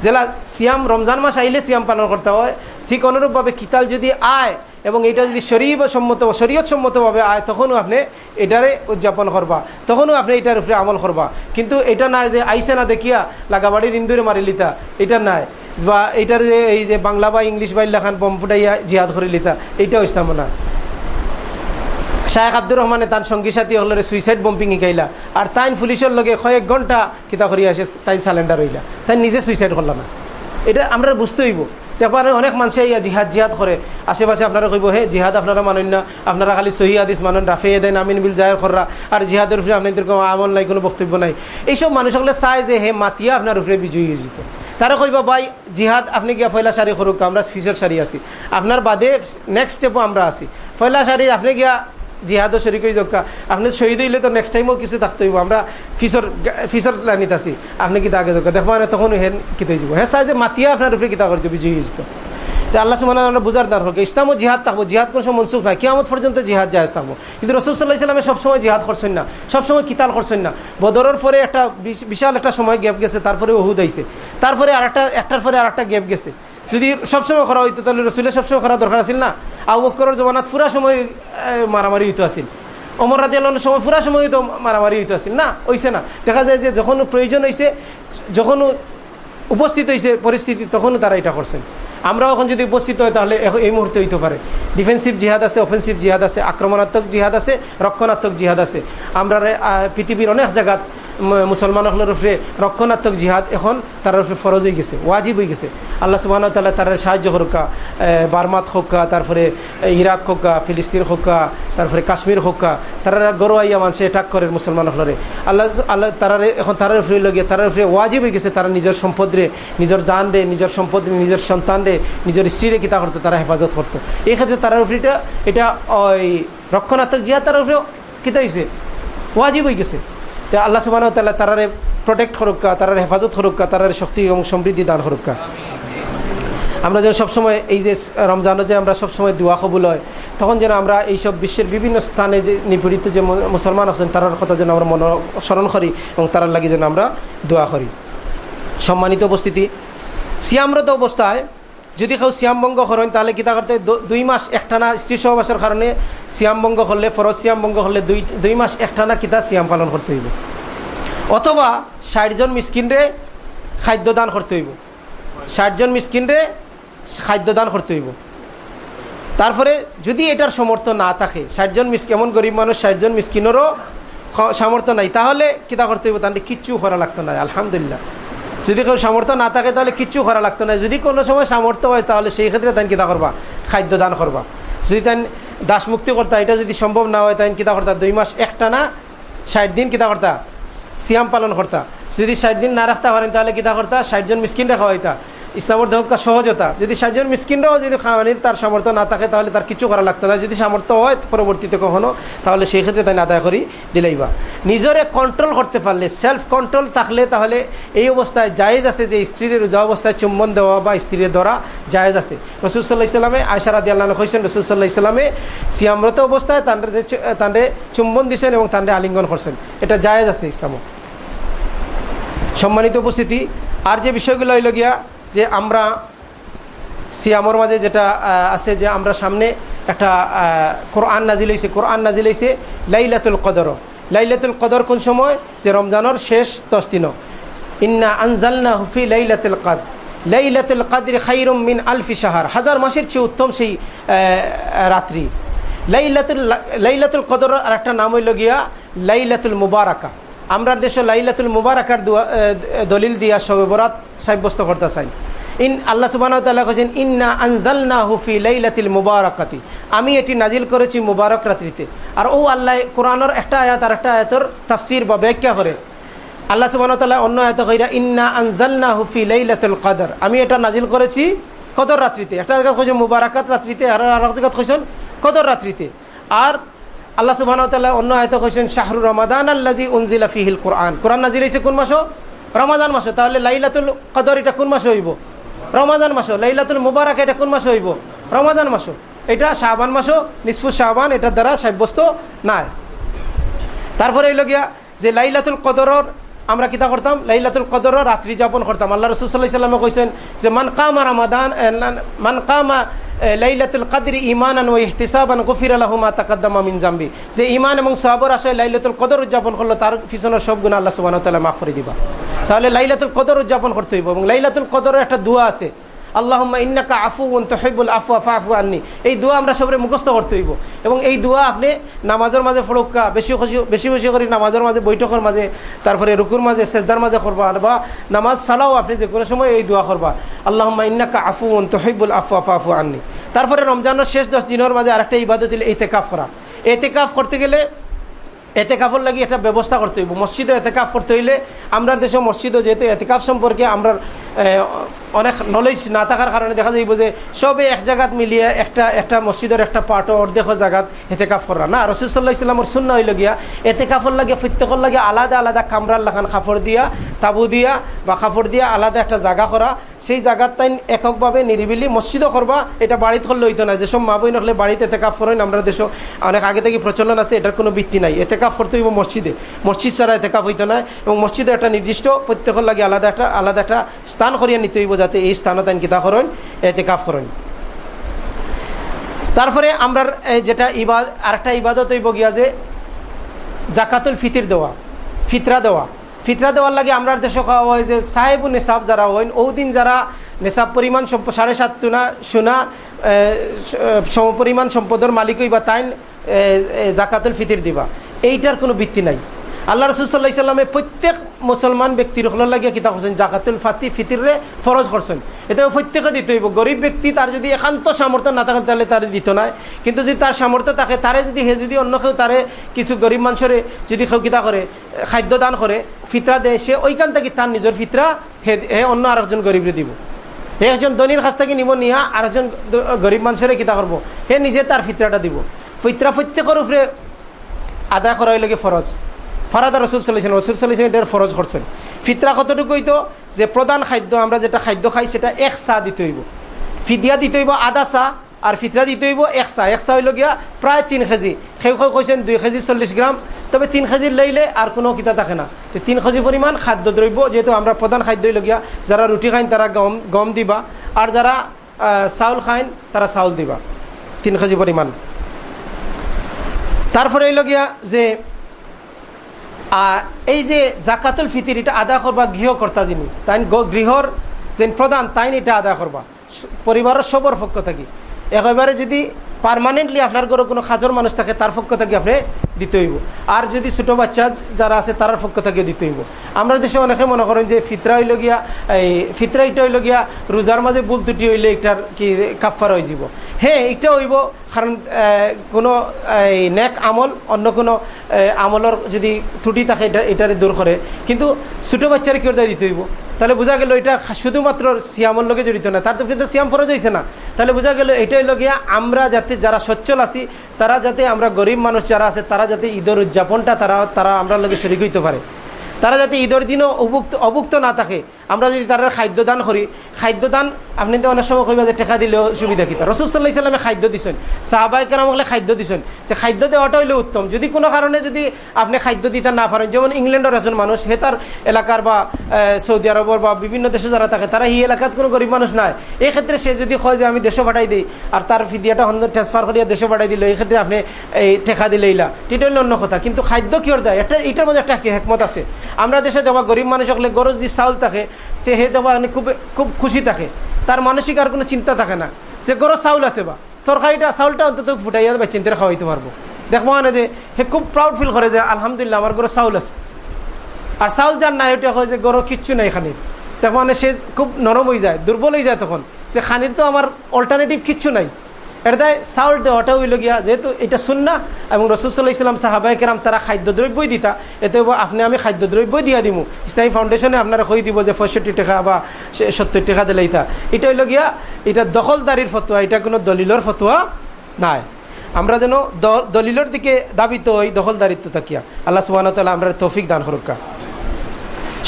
জেলা সিয়াম রমজান মাস আইলে সিয়াম পালন করতে হয়। ঠিক অনুরূপভাবে কিতাল যদি আয় এবং এটা যদি শরীর সম্মত শরীয়ত সম্মতভাবে আয়, তখনও আপনি এটারে উদযাপন করবা। তখনও আপনি এটার উপরে আমল করবা। কিন্তু এটা নাই যে আইসে না দেখিয়া লাগাবাড়ির ইন্দুরে মারি লিতা। এটা নাই। বা এইটার যে এই যে বাংলা বা ইংলিশ বা লেখান বম ফুটাইয়া জিহাদ করে লিতা। এইটাও ইসলাম না। শাহেখ আব্দুর রহমানে তার সঙ্গী সাথী হলরে সুইসাইড বম্পিং শিকাইলা আর তাইন পুলিশের লগে কয়েক ঘণ্টা কিতা করিয়া আসে তাই সালেন্ডার হইলা। তাই নিজে সুইসাইড করল না। এটা আমরা বুঝতে হইব। তারপরে অনেক মানুষে ইয়া জিহাদ জিহাদ করে। আশেপাশে আপনারা কইব, হে জিহাদ, আপনারা মানেন না। আপনারা খালি সহি আদিস মানেন রাফে দেন, আমিন বিল জায়ের খররা। আর জিহাদের উপরে আপনাদের কোনো আমল নাই, কোনো বক্তব্য নাই। এইসব মানুষ হলে চায় যে, হে মাতিয়া, আপনার উপরে বিজয়ী হয়ে যেত। তারা কইব, ভাই, জিহাদ, আপনি গিয়া ফয়লা শাড়ি করুক আমরা ফিসের শাড়ি আছি। আপনার বাদে নেক্সট স্টেপও আমরা আছি। ফয়লা শাড়ি আপনি গিয়া জিহাদও শরিক হয়ে যোগা আপনি শহীদ হইলে তো নেক্সট টাইমও কিছু থাকতে হইব। আমরা ফিসর ফিসর লাইনিত আছি। আপনি কিতা আগে যোগা দেখব তখন হেন কিতে যাব হ্যাঁ যে মাতিয়া আপনার উপরে কিতা করে বিজয়ী হয়েছিল তো আল্লাহ সুমান বুঝার দার হোক ইসলামও জিহাদ থাকব, জিহাদ কোনো সময় মনসুখ নাই কিয়ামত পর্যন্ত জিহাদ জাহাজ থাকব। কিন্তু রসুল্লাহ ইসলামে সবসময় জিহাদ করছেন না, সবসময় কিতাল করছেন না। বদরের পরে একটা বিশাল একটা সময় গ্যাপ গেছে, তারপরে ওহুদ আইছে। তারপরে আর একটা একটার পরে আর একটা গ্যাপ গেছে। যদি সবসময় করা হইতো, তাহলে রসুলের সবসময় করা দরকার আছিল না? আউ বকরের জমানাত পুরা সময় মারামারি হইতো আছিল। অমর রাজি আল্লাহর সময় পুরা সময় হইতো মারামারি হইতো আছিল না? হইছে না। দেখা যায় যে যখন প্রয়োজন হয়েছে যখন উপস্থিত হয়েছে পরিস্থিতি, তখনও তারা এটা করছেন। আমরাও এখন যদি উপস্থিত হয় তাহলে এই মুহূর্তে হইতে পারে। ডিফেন্সিভ জিহাদ আছে অফেন্সিভ জিহাদ আছে, আক্রমণাত্মক জিহাদ আছে, রক্ষণাত্মক জিহাদ আছে। আমরা পৃথিবীর অনেক জায়গাত মুসলমানসকলের উপরে রক্ষণাত্মক জিহাদ এখন তার উপরে ফরজ হয়ে গেছে ওয়াজিব হয়ে গেছে। আল্লাহ সুবাহ তাল্লাহ তার সাহায্য হোকা বার্মাত হোকা তারপরে ইরাক হোকা ফিলিস্তিন হোকা তারপরে কাশ্মীর হোকা তারা গরো আইয়া মানুষ অ্যাটাক করে মুসলমানসকলরে আল্লাহ আল্লাহ তারা এখন তার উপরে লগে তার উপরে ওয়াজিব হয়ে গেছে তারা নিজের সম্পদ রে নিজের জান রে নিজের সম্পদ রে নিজের সন্তান রে নিজের স্ত্রীরে কিতা করতো তারা হেফাজত করতো এই ক্ষেত্রে তার উপরে এটা এটা ওই রক্ষণাত্মক জিহাদ তার উপরে কিতা হয়েছে ওয়াজিব হয়ে গেছে। তো আল্লাহ সুবাহ তাল্লাহ তারারে প্রোটেক্ট হরক্কা তারার হেফাজত হরক্কা তারার শক্তি এবং সমৃদ্ধি দান হরক্কা আমরা যেন সবসময় এই যে রমজানও যে আমরা সবসময় দোয়া কবুল হয়, তখন যেন আমরা এইসব বিশ্বের বিভিন্ন স্থানে যে নিপীড়িত যে মুসলমান আছেন, তারার কথা যেন আমরা মন, স্মরণ করি এবং তারার লাগে যেন আমরা দোয়া করি। সম্মানিত উপস্থিতি, সিয়ামরত অবস্থায় যদি কেউ শ্যামভঙ্গ করেন, তাহলে কিতা করতে দুই মাস একটানা স্ত্রী সহবাসের কারণে শ্যামভঙ্গ করলে, ফরজ শ্যামভঙ্গ করলে দুই দুই মাস একটানা কিতা শ্যাম পালন করতে হইব? অথবা ষাটজন মিসকিনরে খাদ্য দান করতে হইব। ষাটজন মিসকিনরে খাদ্য দান করতে হইব। তারপরে যদি এটার সমর্থ না থাকে ষাটজন মিস এমন গরিব মানুষ ষাটজন মিসকিনেরও সামর্থ্য নাই, তাহলে কিতা করতে হইব? তাহলে কিচ্ছু করা লাগতো না, আলহামদুলিল্লাহ। যদি কেউ সামর্থ্য না থাকে, তাহলে কিচ্ছু করা লাগতো না। যদি কোনো সময় সামর্থ্য হয়, তাহলে সেই ক্ষেত্রে তাই কিতা করবা? খাদ্য দান করবা। যদি তাই দাসমুক্তি করতা, এটা যদি সম্ভব না হয় তাই কিতা করতা? দুই মাস একটা না, ষাট দিন কিতা করতা? সিয়াম পালন করতা। যদি ষাট দিন না রাখতে পারেন, তাহলে কিতা করতা? ষাটজন মিসকিন রাখা হইতা ইসলামের দেখা সহজতা। যদি ষাটজন মিসকিনরাও যদি খাওয়ানির তার সামর্থ্য না থাকে, তাহলে তার কিছু করা লাগতো না। যদি সামর্থ্য হয় পরবর্তীতে কখনো, তাহলে সেই ক্ষেত্রে তাই আদায় করি দিলেইবা। নিজরে কন্ট্রোল করতে পারলে সেলফ কন্ট্রোল থাকলে তাহলে এই অবস্থায় জায়েজ আছে যে স্ত্রীর রোজা অবস্থায় চুম্বন দেওয়া বা স্ত্রীর ধরা জায়েজ আছে। রসুলসাল্লাহ ইসলামে আয়সারা দিয়াল্লাহ হয়েছেন রসুলসাল্লাহ ইসলামে সিয়ামরত অবস্থায় তান্ডে তান্ডে চুম্বন দিছেন এবং তান্ডে আলিঙ্গন করছেন। এটা জায়েজ আছে ইসলামও সম্মানিত উপস্থিতি, আর যে বিষয়গুলো হইল গিয়া যে আমরা, সিয়ামর মাঝে যেটা আছে যে আমরা সামনে একটা কোরআন নাজিল হয়েছে কোরআন নাজিল হয়েছে লাইলাতুল কদর। লাইলাতুল কদর কোন সময়? যে রমজানের শেষ দশ দিন ইন্না আনজালনা হুফি লাইলাতুল কাদ লাইলাতুল কাদির খাইরুম মিন আলফি সাহার হাজার মাসের চেয়ে উত্তম সেই রাত্রি। লাইলাতুল লাইলাতুল কদর আর একটা নাম হইল গিয়া লাইলাতুল মুবারাকা। আমরা দেশে লাইলাতুল মুবারাকার দলিল দিয়া সবে বরাত সাব্যস্ত করতে চাই ইন আল্লাহ সুবাহ কেছেন ইন্না আনজালনা হুফি লাইলাতিল মুবারকাতি। আমি এটি নাজিল করেছি মুবারক রাত্রিতে। আর ও আল্লাহ, কোরআনের একটা আয়াত আর একটা আয়াতর তাফসির বা ব্যাখ্যা করে। আল্লাহ সুবাহ তাল্লাহ অন্য আয়ত কইরা, ইন্না আনজালনা হুফি লাইলাতুল কাদর। আমি এটা নাজিল করেছি কদর রাত্রিতে। একটা জায়গা কইছেন মুবারাকাত রাত্রিতে, আর আরেক জায়গা কইছেন কদর রাত্রিতে। আর আল্লাহ সুবাহ তাল্লাহ অন্য আয়ত কইছেন, শাহরু রমাদান আল্লাজি উনজিলা ফিহিল কোরআন। কোরআন নাজিল হয়েছে কোন মাসও রমাদান মাসও তাহলে লাইলাতুল কদর এটা কোন মাসে হইব? রমাদান মাসও, লাইলাতুল মুবারাক, এটা কোন মাসে হইব? রমাদান মাসও। এটা শাহবান মাসও, নিসফু শাহবান এটার দ্বারা সাব্যস্ত নাই। তারপরে হইল গিয়া যে লাইলাতুল কদরর আমরা কিতা করতাম? লাইলাতুল কদর রাত্রি যাপন করতাম। আল্লাহ রসুল সাল্লাহ সাল্লামে কইছেন যে, মান কামা রামাদান মান কামা লাইলাতুল কাদরি ইমানান ও ইহতিসাবান গফির আলহমা তাকাদ্দামা মিন জাম্বি। যে ইমান এবং সাহাবর আশায় লাইলাতুল কদর উদযাপন করল তার পিছনের সব গুণ আল্লাহ সুবাহ তালা মাফ করে দিবা। তাহলে লাইলাতুল কদর উদযাপন করতে হইব এবং লাইলাতুল কদরের একটা দুয়া আছে। আল্লাহম্মা ইন্নাকা আফু তহিবুল আফু আফা আফু আননি। এই দোয়া আমরা সবাই মুখস্থ করতে হইব। এবং এই দোয়া আপনি নামাজের মাঝে ফড়ক্কা বেশি বেশি বেশি করে নামাজের মাঝে, বৈঠকের মাঝে, তারপরে রুকুর মাঝে, সেজদার মাঝে করবা বা নামাজ ছাড়াও আপনি যে কোনো সময় এই দোয়া করবা, আল্লাহম্মা ইন্নাকা আফু তহিবুল আফু আফা আফু আননি। তারপরে রমজানের শেষ দশ দিনের মাঝে আরেকটা ইবাদত দিলে এতে কাফ করা। এতে কাফ করতে গেলে এতে কাফর লাগি একটা ব্যবস্থা করতে হইব। মসজিদে এতে কাফ করতে হইলে আমরা দেশে মসজিদও যেহেতু এতে কাফ সম্পর্কে আমরা অনেক নলেজ না থাকার কারণে দেখা যাইব যে সবে এক জায়গাত মিলিয়ে একটা একটা মসজিদের একটা পার্টও অর্ধেক জায়গাত এতে কাফ করা না রসুল্লাহ ইসলামর শূন্য হইল গিয়া এতে কাফর লাগে প্রত্যেকের লাগে, আলাদা আলাদা কামরার লাখান খাফর দিয়া, তাবু দিয়া বা খাফর দিয়া আলাদা একটা জায়গা করা। সেই জায়গার তাই এককভাবে নিরিবিলি মসজিদও করবা, এটা বাড়িতে করলে হইতো না যেসব মা বই নকলে বাড়িতে এতে কাফ করেন আমরা দেশ অনেক আগে থেকে প্রচলন আছে, এটার কোনো ভিত্তি নাই। এতে কাফ করতে হইব মসজিদে। মসজিদ ছাড়া এতে কাফ হইতো না, এবং মসজিদে একটা নির্দিষ্ট প্রত্যেকের লাগে আলাদা একটা আলাদা একটা স্থান করিয়া নিতে হইব যাতে এই স্থানে তাই কিতা করেন এতে কাফ করেন তারপরে আমরা যেটা ইবাদ, আরেকটা ইবাদত হইব গিয়া যে, জাকাতুল ফিতির দেওয়া, ফিতরা দেওয়া। ফিতরা দেওয়ার লাগে আমরা দেশে খাওয়া হয় যে সাহেবু নেশাব যারা হইন ওদিন যারা নেশাব পরিমাণ সাড়ে সাত তুনা সোনা সমপরিমাণ সম্পদের মালিকই বা তাইন জাকাতুল ফিতির দিবা। এইটার কোনো ভিত্তি নাই। আল্লাহ রসুল্লাহ ইসলামে প্রত্যেক মুসলমান ব্যক্তির হলার লাগিয়া কিতা করছেন জাকাতুল ফাতি, ফিতিরে ফরজ করছেন। এটা প্রত্যেকে দিতে হইব। গরিব ব্যক্তি তার যদি একান্ত সামর্থ্য না থাকে, তাহলে তার দিত নাই। কিন্তু যদি তার সামর্থ্য থাকে, তারে যদি হে যদি অন্য কেউ তারে কিছু গরিব মানুষের যদি কেউ কিতা করে, খাদ্য দান করে, ফিতরা দেয়, সে ওইখান থেকে তার নিজের ফিতরা হে হে অন্য আরেকজন গরিবরে দিব। হে একজন ধনির কাছ থেকে নিব, নিয়া আরেকজন গরিব মানুষের কিতা করব। হে নিজে তার ফিতরাটা দিব। ফিতরা প্রত্যেকের উপরে আদায় করা হইলে ফরজ? ফরাদা রসুল চলেছেন রসুল চলেছেন এটার ফরজ করছেন। ফিতরা কতটুকু হইতো? যে প্রধান খাদ্য আমরা যেটা খাদ্য খাই সেটা এক চা দিতে হইব। ফিদিয়া দিতে হইব আধা চা, আর ফিতরা দিতে হইব এক চা এক চা হইল গিয়া প্রায় তিন কেজি। সেই কৈছেন দুই কেজি চল্লিশ গ্রাম। তবে তিন কেজির লইলে আর কোনো কিতা থাকে না। তো তিন কেজি পরিমাণ খাদ্য দ্রব্য, যেহেতু আমরা প্রধান খাদ্য হইল গিয়া যারা রুটি খাইন তারা গম গম দিবা। আর যারা চাউল খাইন তারা চাউল দিবা। তিন কেজি পরিমাণ। তারপরে হইল গিয়া যে এই যে জাকাতুল ফিতির এটা আদা করবা গৃহকর্তা যিনি তাই গৃহর যে প্রধান তাই এটা আদা করবা। পরিবারের সবর পক্ষ থাকি। একেবারে যদি পারমানেন্টলি আপনার ঘরে কোনো খাজর মানুষ থাকে, তার পক্ষ থেকে আপনি দিতে হইব। আর যদি ছোটো বাচ্চা যারা আছে তার পক্ষ থেকে দিতে হইব। আমরা দেশে অনেকে মনে করেন যে ফিতরা হইল গিয়া, এই ফিতরা এটা হইল গিয়া, রোজার মাঝে বুল ত্রুটি হইলে এটার কি কাফার হয়ে যাব। হ্যাঁ এটা হইব কারণ কোনো এই নেক আমল অন্য কোনো আমলের যদি ত্রুটি থাকে, এটা এটারে দূর করে কিন্তু ছোটো বাচ্চারে কেউ দিতে হইব? তাহলে বোঝা গেল এটা শুধুমাত্র সিয়ামর লগে জড়িত না। তার তো কিন্তু সিয়াম ফরজ হয়েছে না। তাহলে বোঝা গেল এটাই লগিয়া আমরা যাতে যারা সচ্ছল আছি, তারা যাতে আমরা গরিব মানুষ যারা আছে, তারা যাতে ঈদের উদযাপনটা তারা তারা আমরা লগে শরিক হইতে পারে। তারা যাতে ঈদের দিনও অভুক্ত অভুক্ত না থাকে। আমরা যদি তারা খাদ্যদান করি, খাদ্যদান আপনি তো অনেক সময় কইবা যে টেকা দিলেও সুবিধা কিতা রসুল্লাহ ইসলামে খাদ্য দিছেন। সাহাবাই কেরামলে খাদ্য দিছেন। যে খাদ্য দেওয়াটা হইলে উত্তম। যদি কোনো কারণে যদি আপনি খাদ্য দিতে না পারেন, যেমন ইংল্যান্ডের একজন মানুষ হে তার এলাকার বা সৌদি আরবের বা বিভিন্ন দেশে যারা থাকে, তারা এই এলাকাত কোনো গরিব মানুষ নাই। এই ক্ষেত্রে সে যদি কয় যে আমি দেশে পাঠাই দিই, আর তার ফিদিয়াটা হন্দ ট্রান্সফার করিয়া দেশে পাঠাই দিল, এই ক্ষেত্রে আপনি এই টেকা দিলে ইলা এটা হইলে অন্য কথা। কিন্তু খাদ্য কিওর দেয়? এটা, এটার মধ্যে একটা হেকমত আছে। আমরা দেশে দেওয়া গরিব মানুষ হলে গরজ দিয়ে চাউল থাকে, তে হে দেওয়া খুব খুব খুশি থাকে। তার মানসিক আর কোনো চিন্তা থাকে না। যে গরজ চাউল আছে বা, তরকারিটা চাউলটা অন্তত ফুটাইয়া বা চিন্তা খাওয়াইতে পারব। দেখব মানে যে সে খুব প্রাউড ফিল করে যে আলহামদুলিল্লাহ আমার গরো চাউল আছে। আর চাউল যার নাই ওটা হয় যে গরো কিচ্ছু নাই খানির। মানে সে খুব নরম হয়ে যায়, দুর্বল হয়ে যায় তখন। সে খানির তো আমার অল্টারনেটিভ কিচ্ছু নাই। এটা চাউল দেওয়াটা হইল গিয়া, যেহেতু এটা শুন না এবং রসুল্লাহ ইসলাম সাহাবাই কেরাম তারা খাদ্যদ্রব্যই দিতা, এতে আপনি আমি খাদ্যদ্রব্যই দিয়া দিমু। ইসলামী ফাউন্ডেশনে আপনারা কই দিব যে পঁয়ষট্টি টাকা বা সত্তর টাকা দিলে ইতা এটা হইল গিয়া, এটা দখলদারির ফতোয়া, এটা কোনো দলিলর ফতোয়া নাই। আমরা যেন দলিলের দিকে দাবিত ওই দখলদারিত্ব থাকিয়া আল্লাহ সুবাহ তাল্লাহ আমরা তৌফিক দান হরক্কা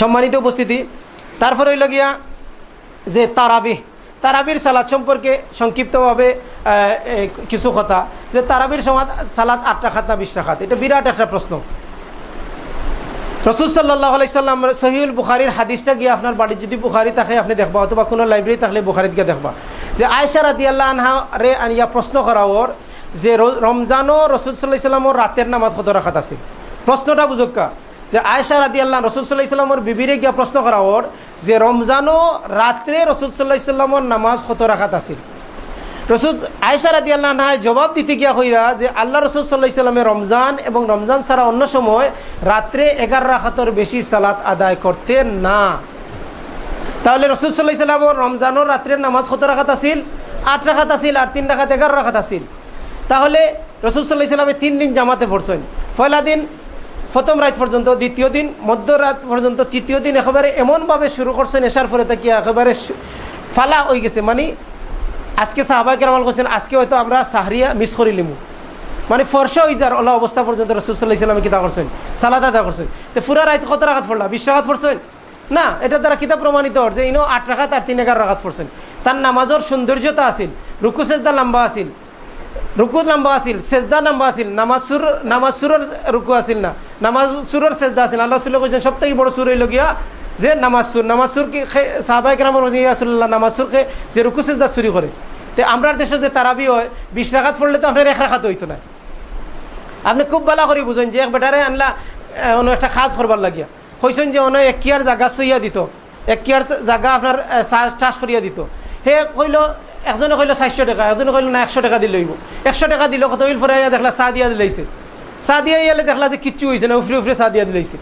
সম্মানিত উপস্থিতি, তারপরে হইল গিয়া যে তারাবিহ তারাবির সালাদ সম্পর্কে সংক্ষিপ্তভাবে কিছু কথা। যে তারাবির সমাজ সালাদ আট রাখাত না বিশ রাখাত এটা বিরাট একটা প্রশ্ন। রসুল সাল্লাহ আলাইসাল্লাম সহিউল বুখারির হাদিসটা গিয়ে আপনার বাড়ির যদি বুখারি থাকে, আপনি দেখবা, অথবা কোনো লাইব্রেরি থাকলে বুখারিত গিয়ে দেখবা। যে আয়সা রাদি আল্লাহ আনহা রে আনিয়া প্রশ্ন করা ওর যে রমজানও রসুল সাল্লাহ ইসলামর রাতের নামাজ কত রাখাত আছে? প্রশ্নটা বুঝক্কা যে আয়সা রাদি আল্লাহ রসুল সাল্লাহ ইসলামর বিবিরে গিয়া প্রশ্ন করা ওর যে রমজানও রাত্রে রসুল সাল্লাহ ইসলামর নামাজ কত রাখাত আছিল। রসুল আয়সা রাদি আল্লাহ না জবাব দিতে গিয়া হইরা যে আল্লাহ রসুল সাল্লাহ ইসলামের রমজান এবং রমজান ছাড়া অন্য সময় রাত্রে এগারো রাখাতর বেশি সালাত আদায় করতেন না। তাহলে রসুল সাল্লাহ ইসলামর রমজানও রাত্রের নামাজ কত রাখাত আছিল, আট রাখাত আছিল আর তিন রাখাত এগারো রাখাত আছিল। তাহলে রসুল সাল্লাহ ইসলামে তিন দিন জামাতে পড়ছেন। পয়লা দিন প্রথম রাত পর্যন্ত, দ্বিতীয় দিন, মধ্যরাত পর্যন্ত, তৃতীয় দিন একেবারে এমনভাবে শুরু করছেন এসার ফলে তাকে একেবারে ফালা হয়ে গেছে। মানে আজকে সাহাবাই কেরামাল করছেন আজকে হয়তো আমরা সাহারিয়া মিস করি লিমু। মানে ফর্সা হয়ে যার ওলা অবস্থা পর্যন্ত রসুল্লাহ ইসলামে কিতা করছেন সালাদ আদা করছেন। তো ফুরা রাত কত রাখাত পড়লা? বিশ রাখাত পড়ছেন? না, এটা দ্বারা কিতাব প্রমাণিত যে ইনো আট রাখাত আর তিন এগারো রাখাত পড়ছেন। তার নামাজের সৌন্দর্যতা আছিল, রুকু সেজদা লম্বা আছিল। রুকু লম্বা আছিল, সেজদা লম্বা আছিল, নামাজ সুর, নামাজ সুরের রুকু আছিল না। নামাজ সুরের সেজদা আছিল। আল্লাহ সুল্লাহ কৈছেন সব থেকে বড় সুর হইল গিয়া যে নামাজ সুর। নামাজ সুর কি সাহাবাই কেরামর ইয়াসুল্লাহ নামাজ সুরকে যে রুকু সেজদা চুরি করে। তো আমরা দেশে যে তারাবি হয়, বিশ রাখাত পড়লে তো আপনার এক রাখাত হইতো না। আপনি খুব ভালো করে বুঝেন যে এক বেটারে আনলা অন্য একটা খাস করবার লাগিয়া। কইছেন যে অন্য এক কিয়ার জাগা চইয়া দিত। এক কিয়ার জাগা আপনার চাষ করিয়া দিত। হে কইল একজনে কইলো চারশো টাকা একজনে কইলো না একশো টাকা দিলেই একশো টাকা দিল কত? উইল ফরে দেখলা চা দিয়া দিলাইছে। চা দিয়া ইয়ালে দেখলা যে কিচ্ছু হয়েছে না, উফরে উফরে চা দিয়া দিলাইছে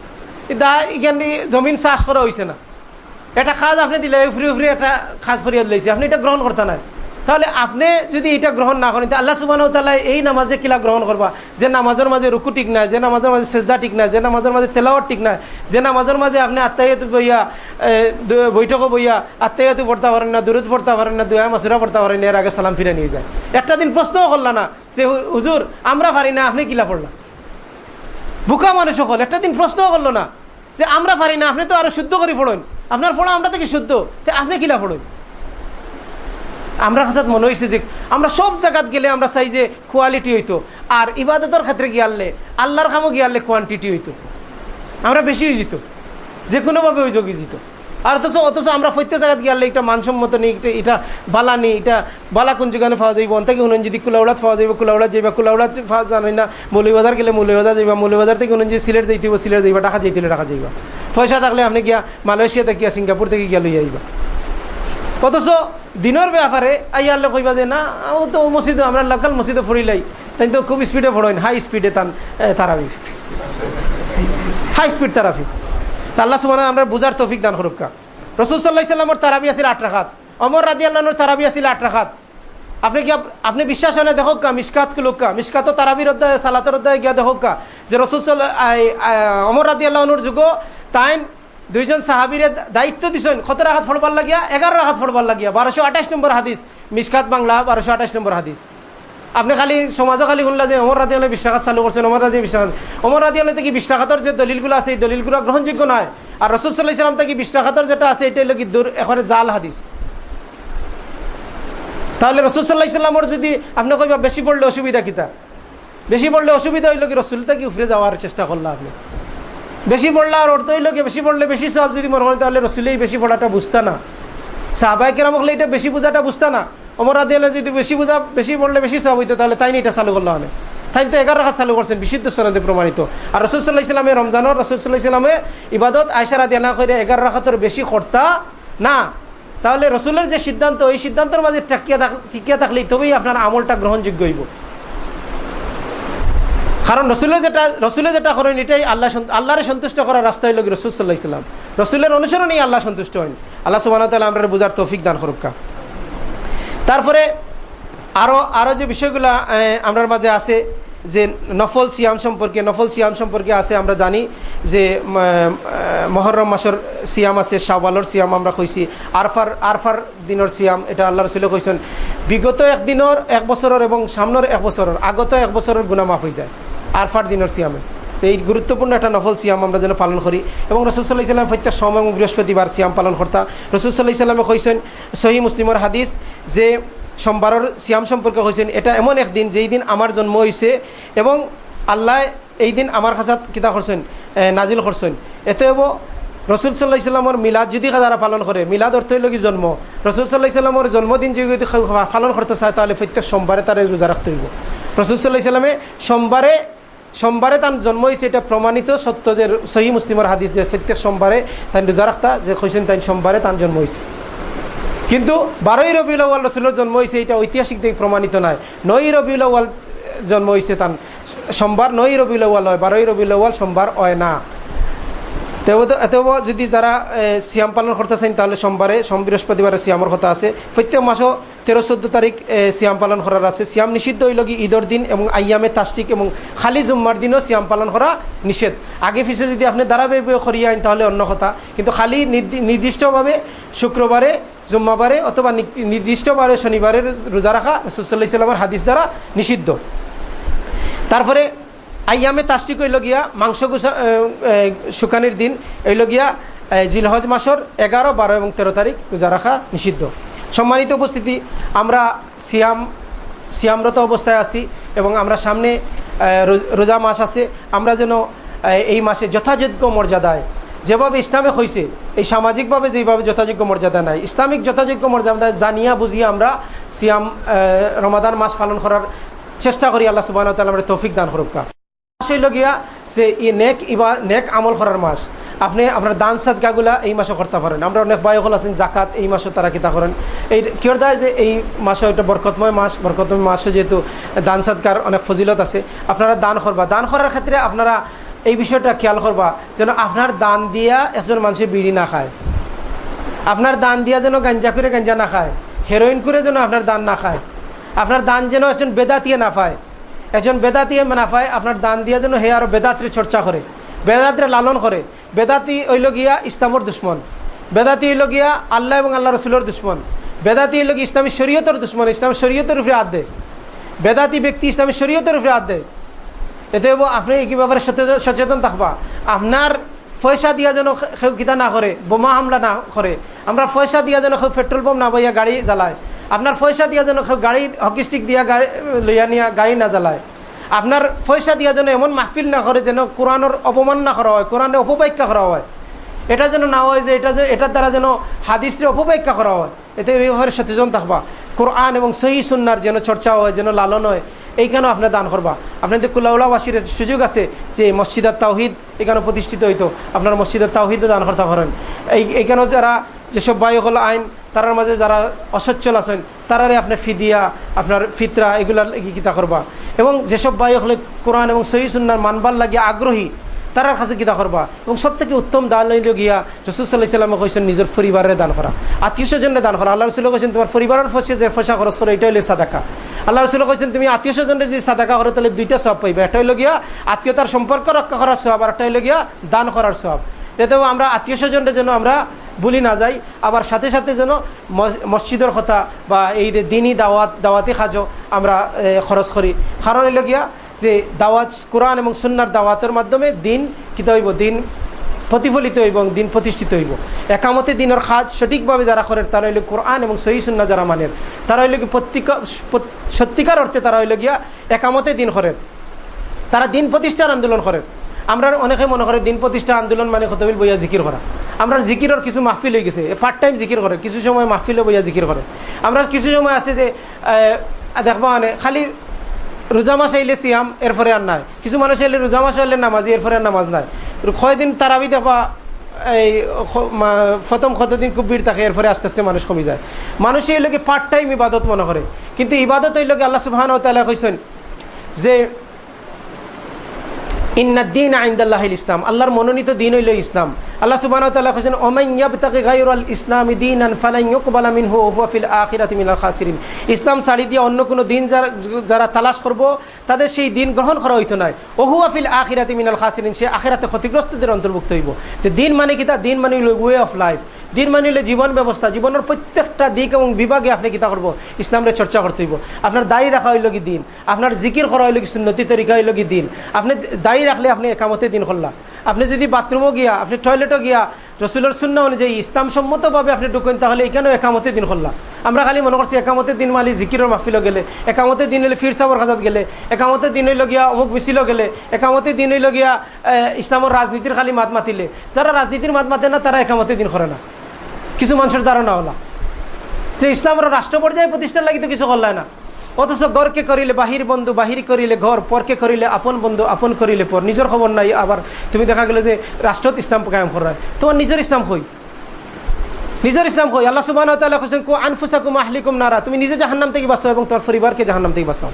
দা, এখানে জমিন চাষ করা হয়েছে না। এটা খাজ আপনি দিলে, উফরে উফরে একটা খাজ করিয়া দিলাইছে। আপনি এটা গ্রহণ করতে নাই। তাহলে আপনি যদি এটা গ্রহণ না করেন আল্লাহ সুবাহ এই নামাজে কিলা গ্রহণ করবা? যে নামাজের মাঝে রুকু ঠিক নাই, যে নামাজের মাঝে সেজদা ঠিক নাই, যে নামাজের মাঝে তেলাওয়ার ঠিক নাই, যে নামাজের মাঝে আপনি আত্মাইয়াতু বইয়া বৈঠকও বইয়া আত্মাইয়াতু পড়তে পারেন না দূরত পড়তে পারেন না, দুয়া মাসুরা পড়তে পারেন এর আগে সালাম ফিরে নিয়ে যায়। একটা দিন প্রশ্নও করল না যে হুজুর, আমরা পারি না, আপনি কিলা পড়লাম বুকা মানুষ সকল, একটা দিন প্রশ্নও করল না যে, আমরা পারি না, আপনি তো আরও শুদ্ধ করে পড়েন, আপনার পড়া আমরা থেকে শুদ্ধ আপনি কিলা পড়েন? আমরা কাছে মনে হয়েছে যে আমরা সব জায়গাত গেলে আমরা চাই যে কোয়ালিটি হইতো। আর ইবাদতের ক্ষেত্রে গিয়ালে আল্লাহর খামো গিয়ালে কোয়ান্টিটি হইতো। আমরা বেশি হয়ে যেত। যে কোনোভাবে ওই যোগী যেত। আর অথচ অথচ আমরা প্রত্যেক জায়গাত গিয়ালে এটা মানসম্মত নেই, এটা এটা বালা নেই, এটা বালা কোন জায়গায় পাওয়া যাইব অন্তাকে উনুন যদি কুলাউড়াত পাওয়া যাইব কুলাউড়াত যাইবা কুলাউড়াত পাওয়া জানি না মৌলিবাজার গেলে মৌলিবাজার যাইবা মৌলিবাজার থেকে উনুন যদি সিলেট যাইতে সিলেট যাইবা টাকা যাইতে টাকা যাইবা। পয়সা থাকলে আপনি গিয়া মালয়েশিয়া থেকে গিয়া সিঙ্গাপুর থেকে গিয়া লইয়া আইবা অথচ দিনের ব্যাপারে আইয়ারলে কইবা যে, না, ও তো মসজিদে, আমরা লোকাল মসজিদে ফুরিলাই তাই তো খুব স্পিডে ফোড়েন হাই স্পিডে তান তারাবি। হাই স্পিড তারাফি আল্লাহ সুবাহ আমরা বুঝার তৌফিক দান হরুকা রসুল সাল্লাহ ইসলামর তারাবি আছিল আট রাখাত অমর রাদি আল্লাহর তারাবি আছিল আট রাখাত আপনি কি আপনি বিশ্বাস হয় না দেখক কা, মিসকাত কুলুকা মিসকাত তারাবির অধ্যায়, সালাতের অধ্যায় গিয়া দেখক কা যে রসুল অমর রাদি আল্লাহনুর যুগ তাইন দুইজন সাহাবিরে দায়িত্ব দিছেন। কত রাখাত ফোড়বার লাগিয়া? এগারো রাখাত ফোড়বার লাগিয়া। বারোশো আঠাশ নম্বর হাদিস। মিসকাত বাংলা, বারোশো আঠাশ নম্বর হাদিস। আপনি খালি সমাজও খালি শুনলা যে অমর রাজি হলে বিশ্বাস চালু করছেন অমর রাজি বিশ্বাস অমর রাজি হলে কি বিশ্বাসের যে দলিলগুলো আছে, এই দলিলগুলো গ্রহণযোগ্য নয় আর সাল্লাহ ইসলাম থেকে বিশ্বাসের যেটা আছে, এটা হলো কি দূর এখন জাল হাদিস। তাহলে রসুল ইসলামর যদি আপনি কইবা বেশি পড়লে অসুবিধা কিতা? বেশি পড়লে অসুবিধা হইল কি রসুল থেকে উফরে যাওয়ার চেষ্টা করলা আপনি? বেশি পড়লে আর অর্থ হইল বেশি পড়লে বেশি সব যদি মনে করেন, তাহলে রসুলেই বেশি পড়াটা বুঝতা না। সাহবাই কেরাম হলে এটা বেশি বোঝাটা বুঝতা না। অমরাদি হলে যদি বেশি বোঝা, বেশি পড়লে বেশি সব হইতো, তাহলে তাই এটা চালু করল হবে। তাই তো এগারো রাখাত চালু করছেন, বিশুদ্ধ সনদে প্রমাণিত। আর রসুল্লাহ ইসলামে রমজানর রসুল্লাহ ইসলামে ইবাদত আয়সার আদি না করে এগারো রাখাতের বেশি কর্তা না। তাহলে রসুলের যে সিদ্ধান্ত, ওই সিদ্ধান্তের মাঝে টিকিয়া টিকিয়া থাকলেই তবেই আপনার আমলটা গ্রহণযোগ্য হইব। কারণ রসুলের যেটা রসুলের যেটা করেন এটাই আল্লাহ আল্লাহরে সন্তুষ্ট করার রাস্তা হইল রসুল সাল্লাহ ইসলাম রসুলের অনুসরণেই আল্লাহ সন্তুষ্ট হন। আল্লাহ সুবাহ আমরা বোঝার তৌফিক দান করুকা তারপরে আরও আরও যে বিষয়গুলো আমরার মাঝে আছে যে নফল সিয়াম সম্পর্কে, নফল সিয়াম সম্পর্কে আছে, আমরা জানি যে মহরম মাসর সিয়াম আছে, শাওয়ালর সিয়াম আমরা কইছি, আরফার আরফার দিনের সিয়াম, এটা আল্লাহ রসুলে কইছেন। বিগত এক দিনের এক বছরের এবং সামনের এক বছরের, আগত এক বছরের গুণা মাফ হয়ে যায়, আরফার দিনের সিয়ামে। তো এই গুরুত্বপূর্ণ একটা নফল সিয়াম আমরা যেন পালন করি। এবং রসুলসাল্লাহ ইসলাম প্রত্যেক সোম এবং বৃহস্পতিবার সিয়াম পালন কর্তা। রসুলসাল্লাহ ইসলামে কইছেন সহি মুসলিমর হাদিস যে সোমবারের সিয়াম সম্পর্কে হয়েছেন এটা এমন একদিন যেই দিন আমার জন্ম হয়েছে এবং আল্লাহ এই দিন আমার খাসাত কিতা করছেন নাজিল করছেন। এতেও রসুল সাল্লাহ ইসলামর মিলাদ যদি যারা পালন করে, মিলাদ অর্থ হইল কি জন্ম? রসুল সাল্লাহ ইসলামর জন্মদিন যদি পালন করতে চায়, তাহলে প্রত্যেক সোমবারে তার রোজা রাখতে হইব। রসুল সাল্লাহ ইসলামে সোমবারে সোমবারে তার জন্ম হয়েছে এটা প্রমাণিত সত্য যে সহি মুসলিমর হাদিস যে প্রত্যেক সোমবারে তাই রোজা রাখতা, যে কইছেন তাই সোমবারে তার জন্ম হয়েছে কিন্তু বারোই রবিউল আউ্ল রসুলের জন্ম হয়েছে এটা ঐতিহাসিক দিক প্রমাণিত নয় নয় রবিউল আউ্ল জন্ম হয়েছে তান সোমবার নয় রবিউল আউ্ল হয়, বারোই রবিউল আউ্ল সোমবার হয় না। এতেও যদি যারা সিয়াম পালন করতেছেন তাহলে সোমবারে, সোম বৃহস্পতিবারে সিয়ামের কথা আছে। প্রত্যেক মাসও তেরো চোদ্দ তারিখ সিয়াম পালন করার আছে। সিয়াম নিষিদ্ধ হইল কি ঈদর দিন এবং আইয়ামে তাস্তিক এবং খালি জুম্মার দিনও সিয়াম পালন করা নিষেধ। আগে পিছে যদি আপনি ধারাবাহিক করিয়ে আইন, তাহলে অন্য কথা। কিন্তু খালি নির্দিষ্টভাবে শুক্রবারে, জুম্মাবারে অথবা নির্দিষ্টবারে শনিবারে রোজা রাখা রসুল্লাহ ইসলামের হাদিস দ্বারা নিষিদ্ধ। তারপরে আইয়ামে তাস্টিক হইল গিয়া মাংস শুকানির দিন। হইল গিয়া জিলহজ মাসর এগারো, বারো এবং তেরো তারিখ রোজা রাখা নিষিদ্ধ। সম্মানিত উপস্থিতি, আমরা সিয়াম, সিয়ামরত অবস্থায় আছি এবং আমরা সামনে রোজা মাস আছে। আমরা যেন এই মাসে যথাযোগ্য মর্যাদায়, যেভাবে ইসলামে হয়েছে এই সামাজিকভাবে যেভাবে যথাযোগ্য মর্যাদা নাই, ইসলামিক যথাযোগ্য মর্যাদা জানিয়া বুঝিয়ে আমরা সিয়াম রমাদান মাস পালন করার চেষ্টা করি। আল্লাহ সুবাহ আমরা তৌফিক দান করুকা। ই নেক নেক দান এই অনেক জাকাত এই এই যে এই দান অনেক ফজিলত আছে, আপনারা দান করবা। দান করার ক্ষেত্রে আপনারা এই বিষয়টা খেয়াল করবা, যেন আপনার দান দিয়া একজন মানুষের বিড়ি না খায়। আপনার দান দিয়া যেন গাঞ্জা করে গাঞ্জা না খায়। হেরোইন করে যেন আপনার দান না খায়। আপনার দান যেন একজন বেদাতিয়ে না পায়। একজন বেদাতি মানাফায় আপনার দান দিয়ে যেন হে আরও বেদাত্রী চর্চা করে বেদাত্রে লালন করে বেদাতি হইল গিয়া ইসলামর দুশ্মন। বেদাতি হইল গিয়া আল্লাহ এবং আল্লাহ রসুলের দুশ্মন। বেদাতি হইল গিয়া ইসলামী শরীয়তর দুশ্মন ইসলাম শরীয়তের উপরে হাত দেয় বেদাতি ব্যক্তি ইসলামী শরীয়তের উপরে হাত দেয় এতে আপনি কি ব্যাপারে সচেতন থাকবা। আপনার পয়সা দিয়া যেন কেউ কিতা না করে বোমা হামলা না করে আমরা পয়সা দিয়া যেন কেউ পেট্রোল পাম্প না বইয়া গাড়ি জ্বালায়। আপনার পয়সা দিয়া যেন গাড়ি, হকি স্টিক দিয়া গাড়ি লইয়া নিয়া গাড়ি না জ্বালায় আপনার পয়সা দিয়া যেন এমন মাহফিল না করে যেন কোরআনের অপমান না করা হয় কোরআনে অপব্যাখ্যা করা হয়। এটা যেন না হয় যে এটা যে এটার দ্বারা যেন হাদিসের অপব্যাখ্যা করা হয়। এতে এই ব্যাপারে সচেতন থাকবা। কোরআন এবং সহি সুন্নার যেন চর্চা হয়, যেন লালন হয়, এইখানেও আপনার দান করবা। আপনার আপনাদের কুল্লাউলাবাসীর সুযোগ আছে যে মসজিদার তাওহিদ এখানে প্রতিষ্ঠিত হইতো, আপনার মসজিদের তাওহিদে দান করতে পারেন। এই এইখানেও যারা যেসব বায়ুকল আইন, তারার মাঝে যারা অসচ্ছল আছেন, তারারে আপনার ফিদিয়া, আপনার ফিতরা এগুলা কিতা করবা। এবং যেসব বায়ু হলে কোরআন এবং সহি সুন্নার মানবার লাগিয়ে আগ্রহী তারার কাছে কিতা করবা? এবং সব থেকে উত্তম দান লইল গিয়া রসুল্লাহ ইসলামে কৈছেন নিজের পরিবারের দান করা। আত্মীয় স্বজনের দান করা। আল্লাহ রসুল্লাহ কৈছেন তোমার পরিবারের ফসে যে ফসা খরচ করো এটা হইলে সাদাকা। আল্লাহ রসুল্লাহ কৈছেন তুমি আত্মীয় স্বজনের যদি সাদাকা করো, তাহলে দুইটা সব পাইবে। একটা হইল গিয়া আত্মীয়তার সম্পর্ক রক্ষা করার সব আর একটা হইল গিয়া দান করার সব যাতে আমরা আত্মীয় স্বজনদের জন্য আমরা বলি না যাই, আবার সাথে সাথে যেন মসজিদের কথা বা এই দিনই দাওয়াত, দাওয়াতি খাজো আমরা খরচ করি। কারণ হইল গিয়া যে দাওয়াত, কোরআন এবং সুন্নার দাওয়াতের মাধ্যমে দিন কিতা হইব দিন প্রতিফলিত হইব এবং দিন প্রতিষ্ঠিত হইব। একামতে দিনের খাজ সঠিকভাবে যারা করে তারা হইলে কোরআন এবং সহি সুন্না যারা মানের তারা হইলে কি সত্যিকার অর্থে তারা হইলে গিয়া একামতে দিন করেন। তারা দিন প্রতিষ্ঠার আন্দোলন করেন। আমরা অনেকে মনে করে দিন প্রতিষ্ঠা আন্দোলন মানে কত বইয়া জিকির করা। আমরা জিকিরের কিছু মাহফিল হয়ে গেছে পার্ট টাইম জিকির করে, কিছু সময় মাহফিলে বইয়া জিকির করে। আমরা কিছু সময় আছে যে দেখব মানে খালি রোজা মাস আইলে সিয়াম, এরপরে আর নাই। কিছু মানুষ আইলে রোজা মাস আইলে নামাজি, এরপরে আর নামাজ নাই। কয়দিন তারাবি দেবা এই প্রথম কতদিন খুব ভিড় থাকে, এরপরে আস্তে আস্তে মানুষ কমে যায়। মানুষ এই লোকে পার্ট টাইম ইবাদত মনে করে। কিন্তু ইবাদত এই লোকে আল্লাহ সুবাহান তালা যে ইন্নাদ্দিন আইন্দাল্লাহ ইসলাম। আল্লাহর মনোনীত দিন হইল ইসলাম। আল্লাহ সুবাহ ইসলাম দিন খাসিরিন। ইসলাম ছাড়ি দিয়ে অন্য কোনো দিন যারা যারা তালাশ করব, তাদের সেই দিন গ্রহণ করা হইতো নয় ওহু আফিল আখিরাত মিনাল খাসিরিন, সে আখিরাতে ক্ষতিগ্রস্তদের অন্তর্ভুক্ত হইব। তো দিন মানে কি তা? দিন মানে ওয়ে অফ লাইফ দিন মানিলে জীবন ব্যবস্থা, জীবনের প্রত্যেকটা দিক এবং বিভাগে আপনি কিতা করব? ইসলামের চর্চা করতে হইব। আপনার দায়ী রাখা হইল কি দিন? আপনার জিকির করা হইল কি সুন্নতি তরিকা হইল কি দিন? আপনি দায়ী রাখলে আপনি একামতে দিন করলা আপনি যদি বাথরুমও গিয়া, আপনি টয়লেটও গিয়া, রসুলের শূন্য অনুযায়ী ইসলাম সম্মতভাবে আপনি ঢুকেন, তাহলে এখানেও একামতে দিন করলা আমরা খালি মনে করছি, একামতে দিন মালি জিকিরের মাহফিলও গেলে, একামতে দিন হইলে ফির সাবর খাজাত গেলে, একামতে দিন হইল গিয়া অমুক মিছিলও গেলে, একামতে দিন হইল গিয়া ইসলামের রাজনীতির খালি মাত মাতিলে। যারা রাজনীতির মাত মাতে না, তারা একামতে দিন করে না। কিছু মানুষের ধারণা হলা। যে ইসলামের রাষ্ট্র পর্যায়ে প্রতিষ্ঠার লাগি তো কিছু করলায় না। অথচ গড়কে করিলে বাহির বন্ধু, বাহির করিলে ঘর, পরকে করিলে আপন বন্ধু, আপন করিলে পর। নিজের খবর নাই, আবার তুমি দেখা গেলে যে রাষ্ট্রত ইসলাম কায়েম করায় তোমার নিজের ইসলাম হই নিজের ইসলাম কই? আল্লাহ সুবাহ হোসেন কো আনফুসাকুম আহলিকুম নারা। তুমি নিজে জাহান্নাম থেকে বাঁচাও এবং তোমার পরিবারকে জাহান্নাম থেকে বাঁচাও।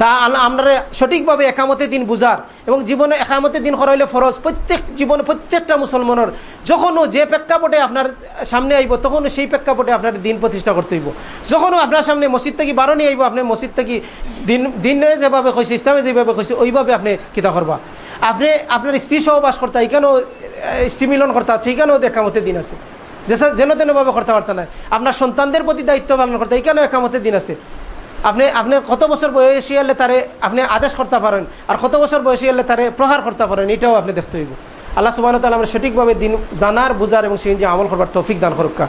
তা আমরা সঠিকভাবে একামতে দিন বুঝার এবং জীবনে একামতে দিন করাইলে ফরজ প্রত্যেক জীবনে প্রত্যেকটা মুসলমানের, যখনও যে প্রেক্ষাপটে আপনার সামনে আইব, তখনও সেই প্রেক্ষাপটে আপনার দিন প্রতিষ্ঠা করতে হইব। যখনও আপনার সামনে মসজিদ থেকে বারণই আইব, আপনি মসজিদ থেকে দিন, দিনে যেভাবে কইছে, ইসলামে যেভাবে কইছে, ওইভাবে আপনি কিতা করবা। আপনি, আপনার স্ত্রী সহবাস করতে, এইখানেও স্ত্রী মিলন করতে, সেইখানেও একামতে দিন আছে। যেন তেনভাবে করতে পারত আপনার সন্তানদের প্রতি দায়িত্ব পালন করতে, এইখানেও একামতে দিন আছে। আপনি আপনি কত বছর বয়সী হলে তারে আপনি আদেশ করতে পারেন, আর কত বছর বয়সী হলে তারে প্রহার করতে পারেন, এটাও আপনি দেখতে হইব। আল্লাহ সুবাহ তালা আমরা সঠিকভাবে দিন জানার, বুঝার এবং সেই যে আমল করবার তৌফিক দান করুকা।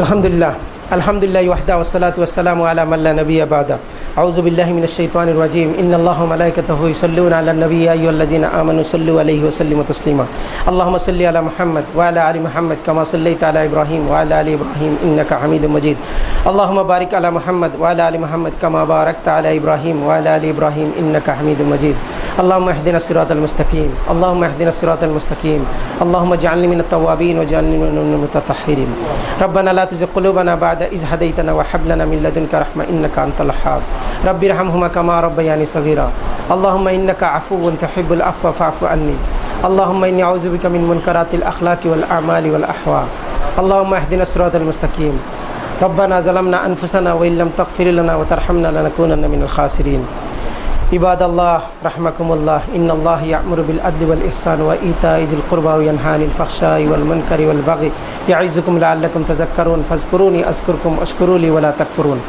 আলহামদুলিল্লাহ। الحمد لله وحده والصلاة والسلام على من لا نبي بعده أعوذ بالله من الشيطان الرجيم إن الله ملائكته يصلون على النبي يا أيها الذين آمنوا صلوا عليه وسلموا تسليما اللهم صل على محمد وعلى آل محمد كما صليت على إبراهيم وعلى آل إبراهيم إنك حميد مجيد اللهم بارك على محمد وعلى آل محمد كما باركت على إبراهيم وعلى آل إبراهيم إنك حميد مجيد اللهم اهدنا الصراط المستقيم اللهم اهدنا الصراط المستقيم اللهم اجعلني من التوابين واجعلني من المتطهرين ربنا لا تزغ قلوبنا بعد إذ هديتنا وهب لنا من لدنك رحمة إنك أنت الوهاب. رب ارحمهما كما ربياني صغيرا. اللهم إنك عفو تحب العفو فاعف عني. اللهم إني أعوذ بك من منكرات الأخلاق والأعمال والأحوال. اللهم اهدنا الصراط المستقيم. ربنا ظلمنا أنفسنا وإن لم تغفر لنا وترحمنا لنكونن من الخاسرين. عباد الله رحمكم الله إن الله يأمر بالعدل والإحسان وإيتاء ذي القربى وينهى عن الفحشاء والمنكر والبغي. يعظكم لعلكم تذكرون. فاذكروني أذكركم واشكروا لي ولا تكفرون.